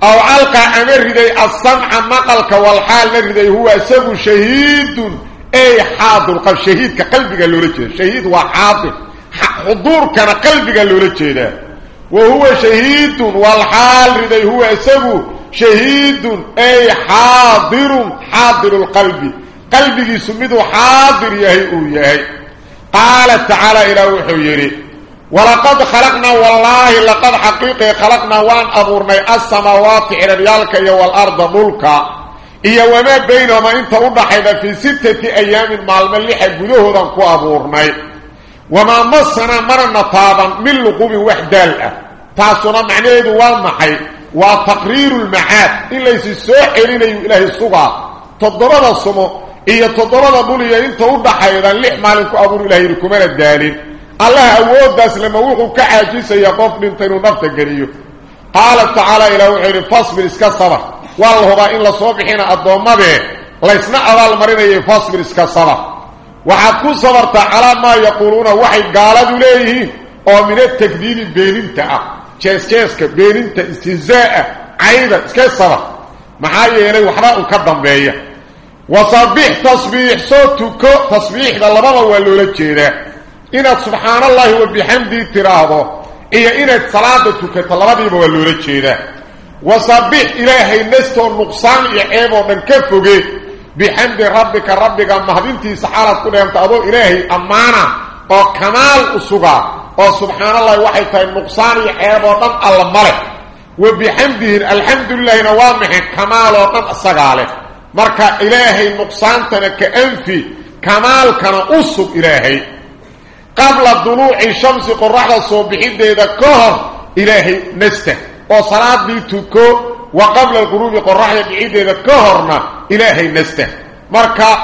aw alqaa ama riday asamca maqalka walxaal na riday huwa isagu shahiidun ay xaadulqab shahiidka qalbiga loola jeeda shahiid waa xaadir xuduurkana qalbiga loola jeedaa wa huwa shahiidun walxaal riday huwa isagu shahiidun ay xaadirun xaadirulqalbi qalbigiisu miduu xaadir yahay uu yahay qaala tacaala ilaah wuxuu yidhi walaqad khalaqnaa wallaahi laqad xaqiiqii khalaqnaa waan abuurnay assamaawaati cirabyaalka iyo waalarda dhulka iyo wamaa baynahuma inta u dhaxayda fii sittati ayaamin maalmo lixa gudahoodan ku abuurnay. Wamaa masana manana taaban min luqubin wax daal ah. Taasuna macnaheedu waa maxay? Waa taqriiru lmacaad in laysi soo celinayu ilaahay sugaa toddobada sumo iyo toddobada dhul iyo inta u dhaxayda lix maalin ku abuur ilahay yidhi kumana daalin. الله أود أسلم وحو كعاجيس يقف من تنو نفت قريو. قال تعالى إلى وحير فاصبر اسكسر والله هو إلا صبحين أدوما به. ليسنا المرينة يفاصل فاصبر اسكسر وحكو صبرت على ما يقولون وحي قالت إليه. ومن التكديل بيننتا كيس كيس بيننتا استزاء عيدا اسكسر معايا إليه وحراء كدام بيه وصبيح تصبيح صوتك تصبيح للبغة والولاد جيده. Inaad salaada tukato labadiiba waa loola jeedaa wasabbix ilaahay nastoo nuqsaan iyo ceeb oo dhan ka foge بحمد ربك ربك مهدنتي سحالة يوم تأذو إلهي أمانا. وكمال أسوغا. وسبحان الله وحي تاين نقصان يحيب وطن الملك وبحمده الحمد لله نوامح كمال وطن السقالة مركا إلهي نقصان تنك أنفي. كمال كان أسوغ إلهي. قبل ضلوع الشمس قرحة الصبحين دي ذا كهر إلهي نسته. وصلاة دي تكو وقبل الغروب قرحة بعيدة كهرنا إلهي نسته. مركا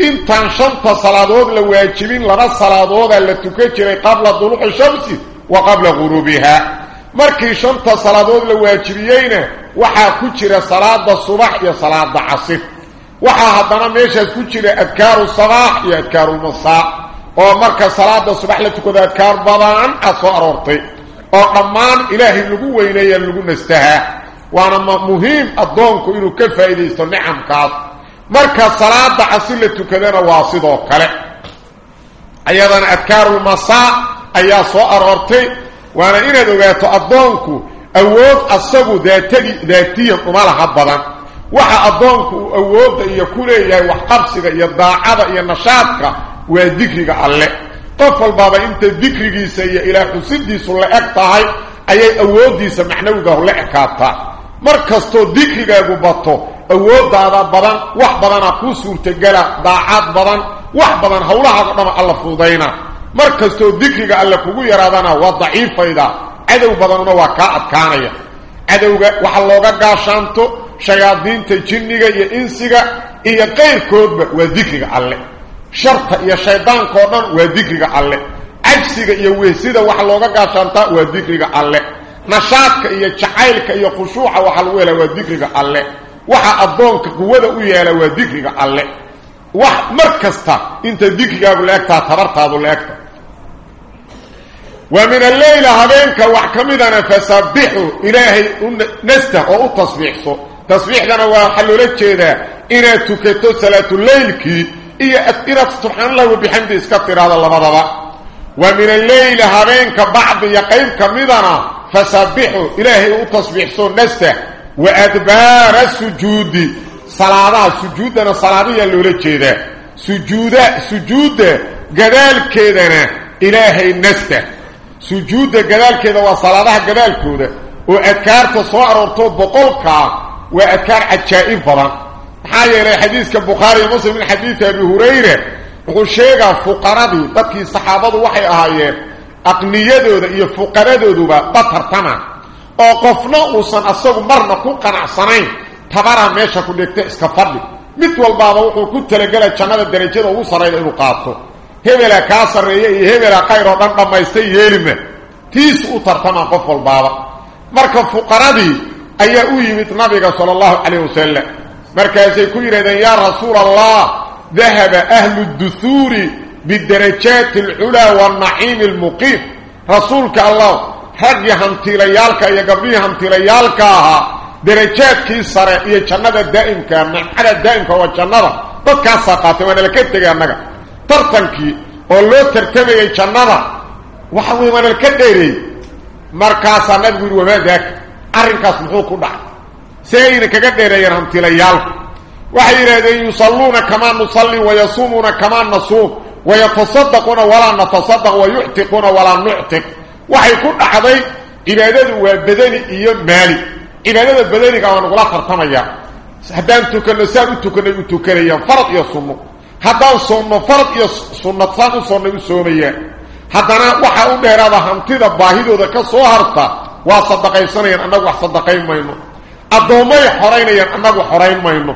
إنتان شنطة صلاة لواجبين لنا صلاة التي تكتر قبل طلوع الشمس وقبل غروبها. مركي شنطة صلاة لواجبين وحا كتر صلاة الصباح يا صلاة العصر. وحا هدنا ميشا كتر أذكار oo marka salaada subax la tukado adkaar badan aad soo aroortay oo dhammaan ilaahay lagu weyneeya lagu nastahaa waana muhiim addoonku inuu ka faa'iidaysto nicamkaas marka salaada casi la tukadana waa sidoo kale. Ayadana adkaarulmasaa ayaa soo aroortay waana inaad ogaato addoonku awood asagu daatadi daatiyan uma laha badan. Waxa addoonku uu awoodda iyo ku leeyahay waxqabsiga iyo daacada iyo nashaadka waa dikriga alle. Qof walbaaba inta dikrigiisa iyo ilaah xusidiisu la eg tahay ayay awooddiisa macnawiga la ekaataa markastoo dikrigaagu bato awoodaada badan wax badana kuu suurtagala daacad badan wax badan howlahaada dhama alla fududayna markastoo dikriga alle kugu yaraadana waa daciifayda cadow badanuna waa kaa adkaanaya. Cadowga waxa looga gaashaanto shayaadiinta jinniga iyo insiga iyo qayrkoodba waa dikriga alle sharta iyo shaydaanka oo dhan waa dikriga alle. Cajsiga iyo wehsida waxa looga gaashaantaa waa dikriga alle. Nashaadka iyo jacaylka iyo khushuuca waxa lagu helaa waa dikriga alle. Waxa addoonka quwada u yeela waa dikriga alle. Wax mar kasta inta dikrigaagu la-egtaa tabartaadu la-egta wa min alleyla habeenka wax ka midana fasabixu ilaahay u oo u tasbiixso. Tasbiixdana waa waxaa loola jeedaa inaad tukato salaatuleylkii iyo inaad subxaan allah iska tiraahdo labadaba. Wa min alleyli habeenka bacdiya qayb ka midana fasabixu ilaahay u tasbiixsoo nasta wa adbaara sujuudi. Salaadaha sujuuddana salaadayaa loola jeedaa. Sujuuda sujuudda gadaalkeedana ilaahay nasta. Sujuudda gadaalkeeda waa salaadaha gadaalkooda. Oo adkaarta soo aroortoo boqolkaa waa adkaar cajaa'ib badan maxaa yeelay xadiidka bukhaari iyo muslim min xadiidi abi hurayre wuxuu sheegaa fuqaradii dadkii saxaabadu waxay ahaayeen aqniyadooda iyo fuqaradooduba da tartama oo qofna uusan asagu marna ku qanacsanayn tabaraa meesha ku dhegta iska fadhi. Mid walbaaba wuxuu ku talagelay jannada darajada ugu sarrayda inuu qaato. Hebela kaa sarreeya iyo hebela qayr oo dhan dhammaysta yeelima tiis u tartamaa qof walbaaba. Marka fuqaradii ayaa u yimid nabiga sala allahu calayh wasalam مركز يقول يا رسول الله ذهب أهل الدثور بالدرجات العلا والنعيم المقيم رسولك الله حق يهمتي ليالك يقبلي همتي ليالك درجات كيسر يجنب الدائم كامنا على الدائم كهو الجنب قد كان ساقاتي وأنا لكتك يا مقا ترتنكي والله ترتبه يجنب وحوه وأنا لكتك يري مركز نبقى وما ذاك أرنكاس محوكو سيين كغدير يرهم تليال. وحيرادين يصلون كما نصلي ويصومون كما نصوم ويتصدقون ولا نتصدق ويعتقون ولا نعتق. وحيكون أحدي إبادات وبداني إيام مالي. إبادات بداني كما نقول آخر تميا هدان توكن سابو توكن توكن إيام فرط يصوم هدان صنو فرط يصنو صنو صنو صنو هدانا وحاون دهرادا همتدى باهدو دكا صوهرتا. واصدقائي صنعين أنه واصدقائي مينو. أضومي حرين يرحمه يعني حرين مينو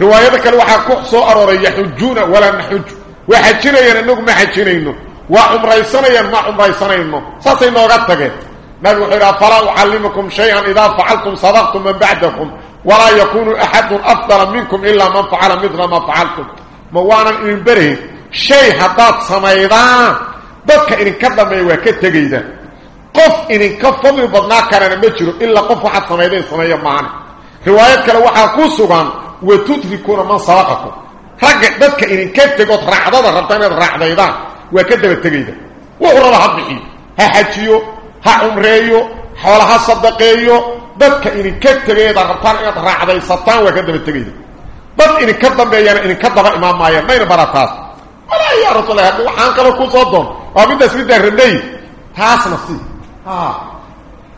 روايتك الوحا كحصو أروري يحجون ولا نحج. وحجين يرنوك يعني محجين ينو وعمري سنة يعني ينو وعمري سنة ينو ساسي نوغتك نبو حرى فلا أعلمكم شيئا إذا فعلتم صدقتم من بعدكم. ولا يكون أحد أفضل منكم إلا من فعل مثل ما فعلتم. موانا انبره شيء حطات سميدان بك إن كدما يوكت تقيدان قف ان كفم بدنا كارن مجرو الا قف حد سميدين سميه معنا روايه كلا وحا كو سوغان وتدركون من سلقكم حق دتك ان كيف تقوت رعدد ربتان الرعديدان وكدب تغيد وورل حبي ها حجيو ها عمريو حولها صدقيو دتك ان كيف تغيد ربتان الرعدي سلطان وكدب تغيد بس ان كدب بيان ان كدب امام ماي بين براتاس ولا يا رسول الله وحان كلا كو صدون أو بيد سيده رندي تاس نفسي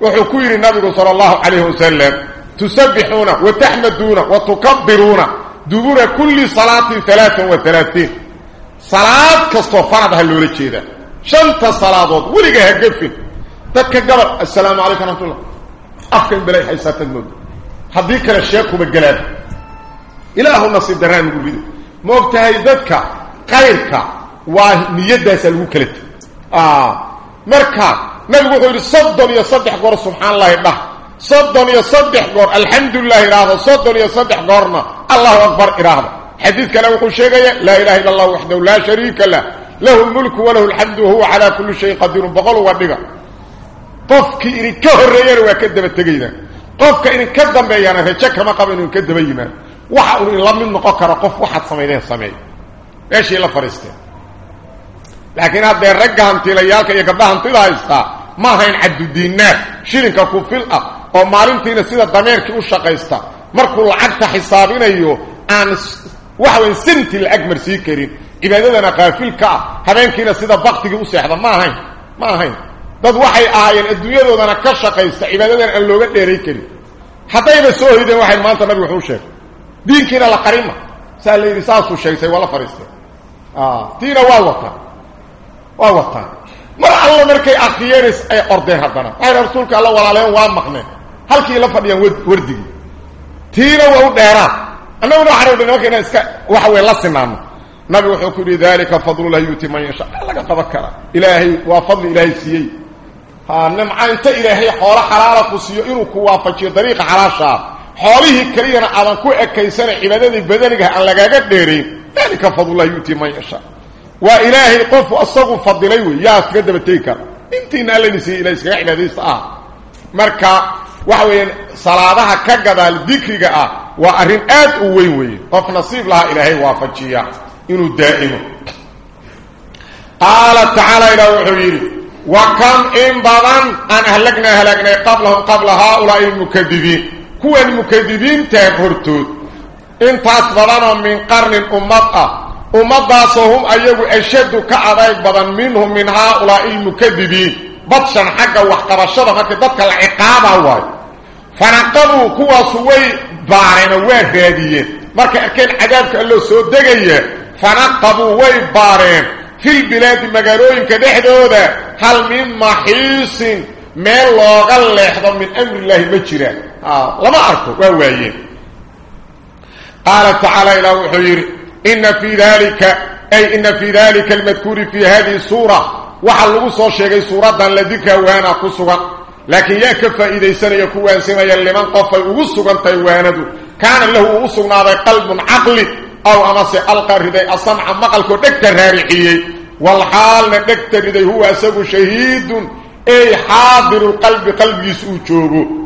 wuxuu ku yidhi nabigu sala allahu calayhi wasalam tusabbixuuna wataxmaduuna watukabbiruuna dubura kulli salaatin alaaan wa alaatiin salaad kastoo farad ha loola jeedaa shanta salaadood weliga ha gefin dadka gabal assalaamu calaykum raxmatullah afka in belay haysaatad mooda haddii kale sheekuma galaad. Ilaahu nasiib daraan ugu rido ma og tahay dadka qayrka waa niyadaasaa lagu kala teg nabigu wuxuu yidhi soddon iyo saddex goor subxaan allahi dhah. Soddon iyo saddex goor alxamdulilah idhaahdo soddon iyo saddex goorna allahu akbar idhaahdo xadiid kale wuxuu sheegaya laa ilaha illa allah waxdahu laa shariika lah. Lahu lmulku walahu alxamdu wahuwa calaa kulli shayin qadiirun. Boqol uga dhiga. Qofkii idinka horreeyana waa ka daba tegayda. Qofka idinka dambeeyana rajo kama qabo inuu ka daba yimaado. Waxa uu la mid noqon karo qof waxaad samaydeen sameey. Meeshii la fariisteen laakiin haddee ragga hantiilayaalka iyo gabdhaha hantida haystaa ma ahayn cabdudiinaar shilinka ku fil ah oo maalintiina sida dameerkii u shaqaysta markuu lacagta xisaabinayo aan waxa weyn sinti lacag marsii karin. Cibaadadana qaafilka ah habeenkiina sida baktigii u seexda ma ahayn ma ahayn. Dad waxay ahaayeen adduunyadoodana ka shaqaysta cibaadadana aan looga dheeray karin. Haddayba soo hoydeen waxay maanta nabigu wuxuu sheegay diinkiina la qarima. Saa la yidhi saasuu sheegtay waa la fariistay. Tiina waa wataan waa wataan mar alla markay akriyeen ay ordeen haddana. Waxay rasuulka alla walaaleen waa maqneen. Halkii la fadhiyaan wardigii tiina waa u dheeraan annaguna waxaan rabnay nimanka inaan iska waxa weye la sinaano nabi wuxuu ku yidhi dalika fadlullahi yuuti man yasha laga qaban karaa ilaahay waa fadli ilaahay siiyey. Ha nimca inta ilaahay xoolo xalaala ku siiyo inuu ku waafajiyo dariiqa xalaashaa xoolihii keliyana aadan ku ekaysana cibaadadii badaniga aan lagaaga dheerayn dalika fadlullahi yuuti man yasha waa ilaahay qofu asagu fadilay wey yaa iskaga daba tegi kara. Intiina allani siiye ila iskaga cibaadaysta ah. Marka waxa weeyaan salaadaha ka gadaal dikriga ah waa arrin aad u weyn weeye. Qof nasiib lahaa ilaahay waafajiya inuu daa'imo. Qaala tacaala ilah wuxuu yidhi wa kam in badan aan ahlagnaa halaagnay qablahum qabla haaulaai almukadibiin kuwan mukadibiintaa hortood intaas badanoo min qarnin ummad ah ومضاصهم أيقوا أشد كأضايق بضن منهم من هؤلاء المكذبين بطشا حقا واحقر الشرفة تبقى العقابة هو فنقضوا كوا سوي بارين وهادية مركا أكين عذابك اللو سوى دقية فنقضوا وي بارين في البلاد مقالوين كدحدو ده هل من محيص ما الله قال يحضر من أمر الله مجرى لما أركوا وهو قال تعالى إلى وحيري إن في ذلك أي إن في ذلك المذكور في هذه الصورة وحل أصوى الشيخي صورة دان لديك وأنا قصوى لكن يكفى إذا سنة يكون سنة يلمن قفى أصوى أنت واندو كان له أصوى ناضي قلب عقلي. أو أمسي ألقر هذي أصنع مقالك دكتر هارعيي والحال دكتر هذي هو أسوى شهيد. أي حاضر القلب قلب يسوى جوبه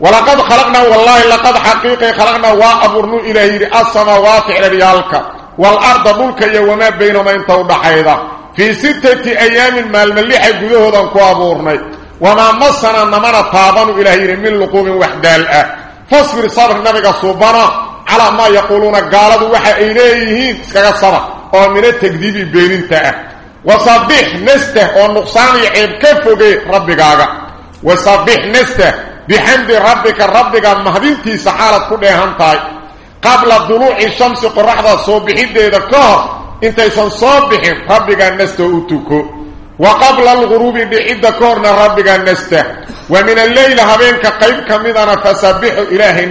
ولقد خلقنا والله لقد حقيقي خلقنا وأبرنا إلى السماوات إلى عريالك والأرض ملك بين بينما انتو بحيدا في ستة أيام ما المليح يقوله دنكو أبورني وما مصنا نمنا طابن إلهي من لقوم وحدال. فاصبر صبر النبي صوبنا على ما يقولون. قالوا وحي إليه سكاك الصبر ومن التكذيب بين انت. وصبح نسته ونقصاني عيب كيفه ربك وصبح نسته mina tegdiibi beeninta ah wasabbix nastah oo nuqsaan iyo ceeb ka fogey rabbigaaga wasabbix nastah bixamdi rabbika rabbiga mahdintiisa xaalad ku dheehan tahay qabla duluuci shamsi qoraxda soo bixideeda ka hor intaysan soo bixin rabbigaa nastah u tuko wa qabla alguruubi dhicidda ka horna rabbigaa nastah wa min alleyli habeenka qayb ka midana fasabbixu ilaahay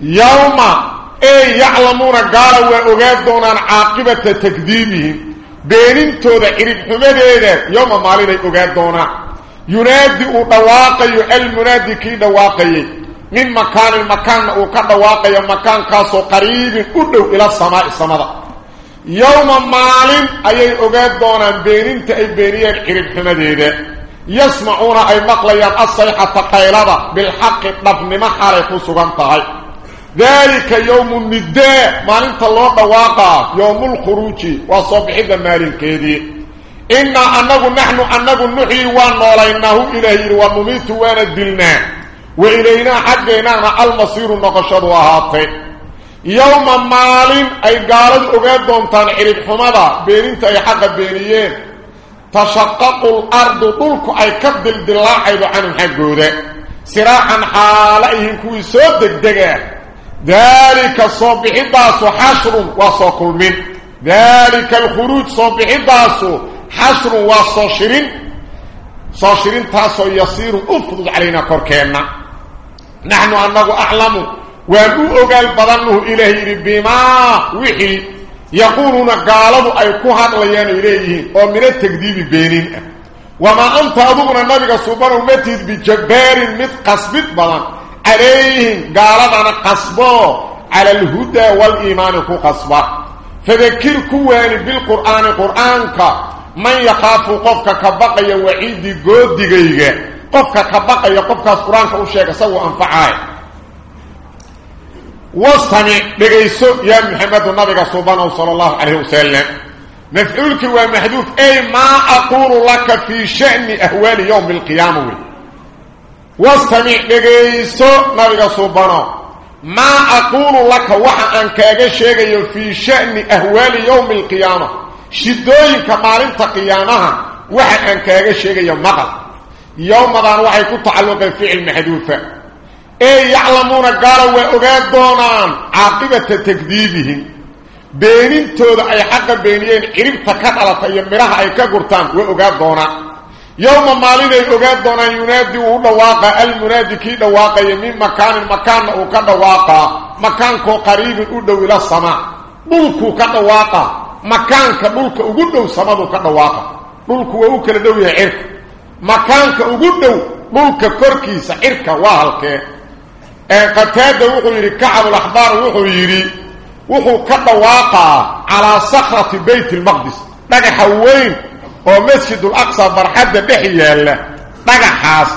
nastah wa adbaara sujuudi salaadaha gadaalkoodana ilaahay nastah wastamic dhegayso nabiga suubano ey maa aquulu laka waxa aan kuu sheegaya dhegayso yowma yunaadi yowma ey yaclamuuna gaala waa ogaan doonaan caaqibata takdiibihim beenintooda ciribxumadeeda yowma maalinay ogaan doonaan yunaadi uu dhawaaqayo almunaadi kii dhawaaqayay min makaanin makaanna uu ka dhawaaqayo ذلك يوم النداء ما انت لو ضواقا يوم الخروج. وصبح مالك يدي إن انغ نحن انغ نحي ونولى إلى إليه ونميت ونبلنا وإلينا حقنا المصير نقشد وهات يوم مال أي قالت اوغدون تن خريب حمدا بينت أي حق بينيه تشقق الأرض طولك أي كبل دلاعي عن حقوده. صراحا حالهم كوي سو دغدغه ذلك صبح داس حشر وصقل من ذلك الخروج صبح داس حشر وصشر صشر تاسو يصير أفضل علينا كوركينا. نحن أنه أعلم وأنه أقال بدنه إليه ربما وحي. يقولون قالوا أي كهان ليان إليه ومن التقديم بيننا وما أنت أضغنا النبي سبحانه ومتد بجبار مثقس مثبلا عليهم قالتنا قصبا على الهدى والإيمان كو قصبا. فذكر كوان يعني بالقرآن قرآنك من يخاف قفك كبقية وعيد قد قيقة قفك كبقية قفك قرآنك وشيك سوء أنفعاي. واستمع بقيسو يا محمد النبي صلى الله عليه وسلم. مفعولك ومحدوث أي ما أقول لك في شأن أهوال يوم القيامة. واستمع دغيسو نبي صلى ما أقول لك وحا كاغا شيغيو في شأن أهوال يوم القيامة. شدوين كمارين قيامها وحا أن كاغا شيغيو مقل يوم ذان وحي كتعلق فعل محذوفة. اي يعلمون قالوا واغاد دونان عاقبة تكذيبهم. بينين yowma maalinay ogaan doonaan yunaadi uu u dhawaaqa almunaadi kii dhawaaqaya min makaanin makaanna uu ka dhawaaqaa makaankoo qariibin u dhow ila samaa. Dhulkuu ka dhawaaqa makaanka dhulka ugu dhow samaduu ka dhawaaqa. Dhulku waa u kala dhow yahay cirka. Makaanka ugu dhow dhulka korkiisa cirka waa halkee. Qataada wuxuu yidhi kacabulaxbaar wuxuu yidhi wuxuu ka dhawaaqaa calaa sakrati bayt ilmaqdis dhagaxa weyn oo masjidul aqsa barxadda dhex yaalla dhagaxaas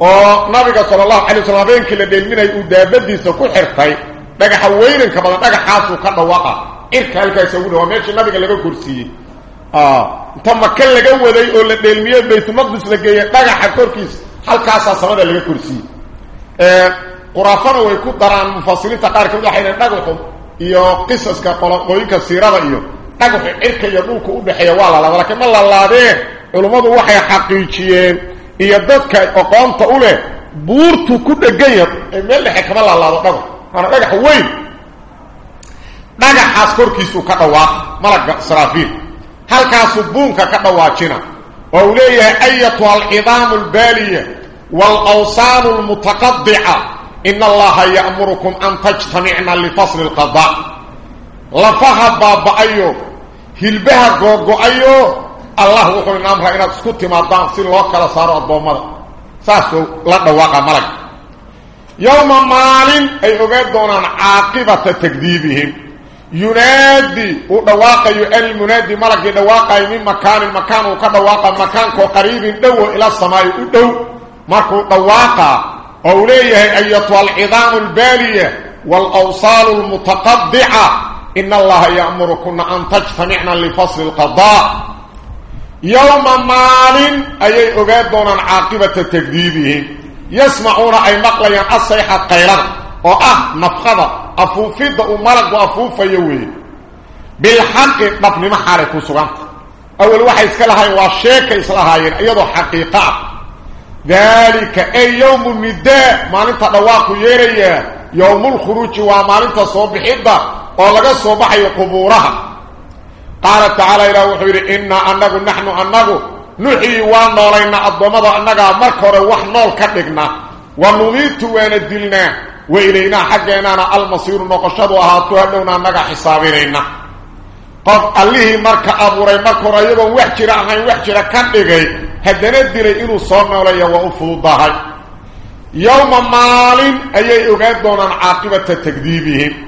oo nabiga sala allahu calay wasalam habeenkii la dheelminaya uu daabadiisa ku xirtay dhagaxa weynanka badan dhagaxaasuu ka dhawaqa. Cirka halkaas ugu dhawaa meesha nabiga laga korsiiyey. Ah, inta maka laga waday oo la dheelmiyo baytulmaqdis la geeye dhagaxa korkiis halkaasaa samada laga korsiiyey. Eh, Quraafana way ku daraan mufasiriinta qaar ka mid ah waxay dhagaxu iyo qisaska qooyinka siirada iyo dhagaxu cirka iyo dhulka u dhaxeeya waa la laada laakiin ma la laadeen culummadu waxay xaqiijiyeen iyo dadka aqoonta u leh buurtu ku dhegan yahay meel dhexe kama la laado dhagax waana dhagax weyn. Dhagaxaas korkiisuu ka dhawaaqa malaga israafiil halkaasuu buunka ka dhawaajina oo uu leeyahay ayatuha alcidaamu albaaliya waalawsaanu almutaqadica ina allaha ya'murukum an tajtamicna lifasli lqadaa lafaha baaba'ayo hilbaha googo-ayo allah wuxuu ina amraa inaad isku timaadaan si loo kala saaro addoommada. Saaso la dhawaaqa malag. Yawma maalin ay ogaan doonaan caaqibata takdiibihim yunaadi uu dhawaaqayo almunaadi malagii dhawaaqayo min makaanin makaan uu ka dhawaaqa makaankoo qariibin dhowo ila samaayo u dhow. Markuu dhawaaqa oo uu leeyahay ayatu alcidaamu albaaliya waalawsaalu almutaqadica إن الله يأمركم أن تجتمعنا لفصل القضاء. يوم مال أي أغادون عاقبة تكذيبه. يسمعون أي مقليا الصيحة قيلا وأه نفخذ أفوفيد أمرك وأفوف يوه بالحق نبن محارك سرعك أول واحد يسكالها وشيك يسلها أيضا حقيقة. ذلك أي يوم النداء ما لنتا دواقو يريا. يوم الخروج وما لنتا صوبحيدة waa soo oo laga soo baxayo qubuuraha qaala tacaala ilaah wuxuu yidhi innaa annagu naxnu annagu nuxii waa noolayna addoommada annagaa marka hore wax nool ka dhigna wa numiitu waana dilnaa وإلينا حقنا المصير نقشد وهاتوها لنا نقا حسابينينا قف الليه مركا أبوري مركا رأيضا وحجرا هاي وحجرا كندقي هدنا الدري إنو صورنا وليا وأفوضها يوم مال أي أغادونا عاقبة تكذيبهم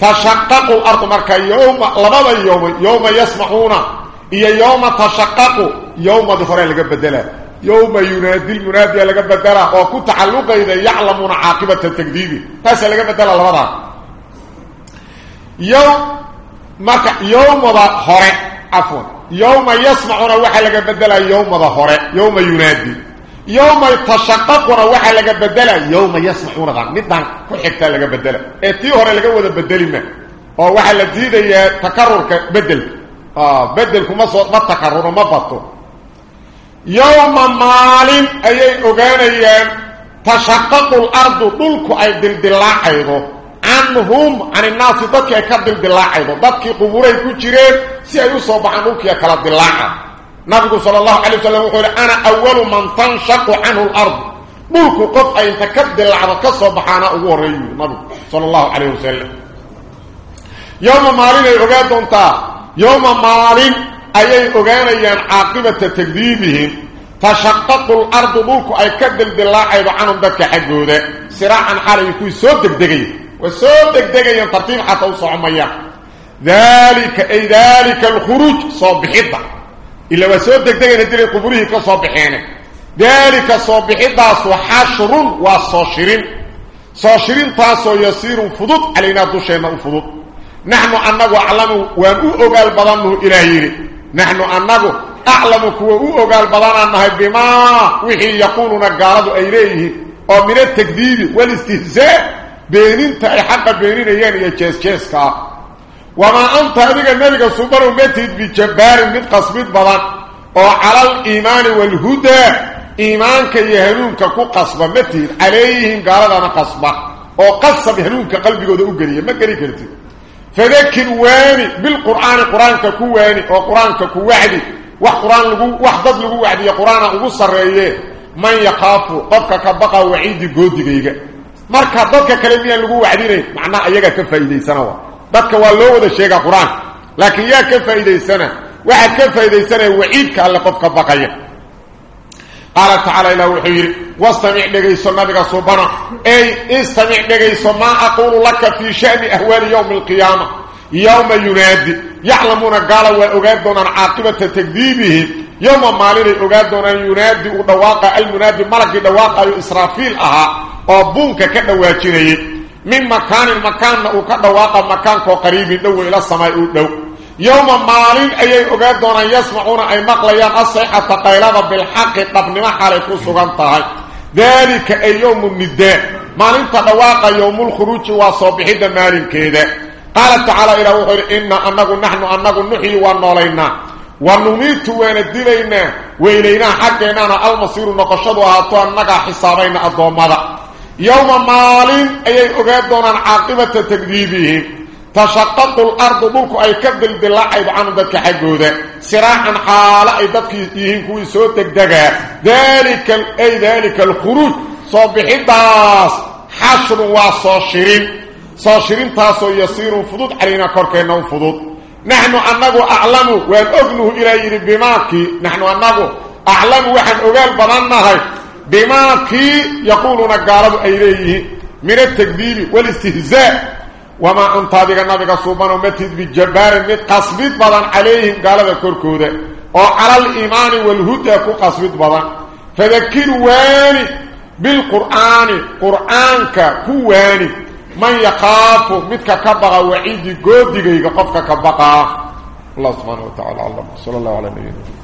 تشقق الأرض مركا يوم لماذا يوم يوم يسمعون إيا يوم تشقق يوم ظهرين لقب بدلا يوم ينادي المنادي لغا بدلا او كنت تعلق اذا يعلمون عاقبه التكذيب تاس لغا بدلا لبدا يوم مكا يوم ذا هره عفوا يوم يسمعون وحا لغا بدلا يوم ذا هره يوم ينادي يوم يتشققون وحا لغا بدلا يوم يسمعون ذا مدان كحكتا لغا بدلا. إتي هره لغا ودا بدلي ما. أو وحا لديديا تكرر بدل. آه بدل كما صوت ما تكرر ما بطو. يوم مال أي اوغانيان تشقق الأرض دلك أي دلدلاعيدو عنهم عن الناس ضدك أي كدلدلاعيدو ضدك قبوري كجيرين سي اي سو بخان دلك كلا نبي صلى الله عليه وسلم يقول أنا أول من تنشق عنه الأرض. بوك قف أي تكدل على كسو بحانا اووري نبي صلى الله عليه وسلم. يوم ما لين يغادون يوم ما لين أي يغان عاقبة تكذيبه فشقق الأرض بوك أي كدل بالله أي عن بك حغوده صراعا علي كوي سو دغدغي وسو دغدغي ان ترتيب حتى وصعميا ذلك أي ذلك الخروج صبحه إلا وسوء تكتغي نتري قبره كصابحين. ذلك صابحي داس وحاشر وصاشرين. صاشرين تاسو يصير فضوط. علينا دو شيماء فضوط. نحن أنه أعلم وأنه أقال إلى إلهيري نحن أنه أعلم وأنه أقال بضانه بما وحي يقولنا قارض إليه. ومن التكديد والاستهزاء. بينين تأي حقا بينين يعني يجيس وما أنت هذه النبي سبر ومتد بجبار من قصبت بضان وعلى الإيمان والهدى. إيمانك يهنونك كو قصبا متد عليهم قالوا أنا قصبا وقصب يهنونك قلبك ودى أقريا ما قري كرتي فذكر واني. بالقرآن قرآن كواني وقرآن كوعدي وقرآن لغو وحضد لغو وعدي قرآن لغو سرية. من يخاف؟ قفك كبقى وعيد قودي مركا ضدك كلمية لغو وعدي معنى أيها كفايدي dadka waa loo wada sheegaa qur'aanka laakiin yaa ka faa'iidaysana waxaad ka faa'iidaysanaya waciidka alle qofka baqaya. Qaala tacaala ila wuxuu yidhi wastamic dhegayso nabiga suubano ay istamic dhegayso maa aqulu laka fi sha'ni ahwaali yowmi alqiyaama. Yowma yunaadi. Yaclamuuna gaala waa ogaan doonaan caaqibata takdiibihim yowma maalinay ogaan doonaan yunaadi u dhawaaqa almunaadi malagii dhawaaqayo israafiil ahaa oo buunka ka dhawaajinayay. من مكان المكان وقد وقع مكان قريب دو إلى السماء دو يوم ما لين اي يغدون يسمعون أي مقليا الصيحة قيلوا بالحق طبن ما حرفوا سغنت ذلك يوم النداء. ما لين تواقع يوم الخروج وصبح دمار كده قال تعالى إلى وحر إن أنه نحن أنه نحيي ونولينا. ونميت ونديلينا ويلينا حقنا المصير نقشد وهاتوا النقا حسابين الضومده maalin ayay ogaa doonaan caaqibata takdiibihim تشقق الأرض بلك أي كدل دلاعيب عنه ذلك حقوده. سراعا حالا أي ذلك يهين كوي سوتك دقا ذلك أي ذلك الخروج. صبح الداس حشر وصاشرين. صاشرين تاسو يصير فضود علينا كوركينا فضود نحن أنه أعلم وأن أغنه إليه بماكي نحن أنه أعلم وحن أغال بلانها بماكي يقولون قالوا إليه من التكذيب والاستهزاء. وما أنت هذه النبي صوبان ومتد بجبار من قصبت بضان عليهم قال ذا كركودة. وعلى الإيمان والهدى كو قصبت بضان. فذكر واني بالقرآن. قرآنك كواني من يخاف متك كبغى وعيد قد قفك كبغى الله سبحانه وتعالى الله صلى الله عليه وسلم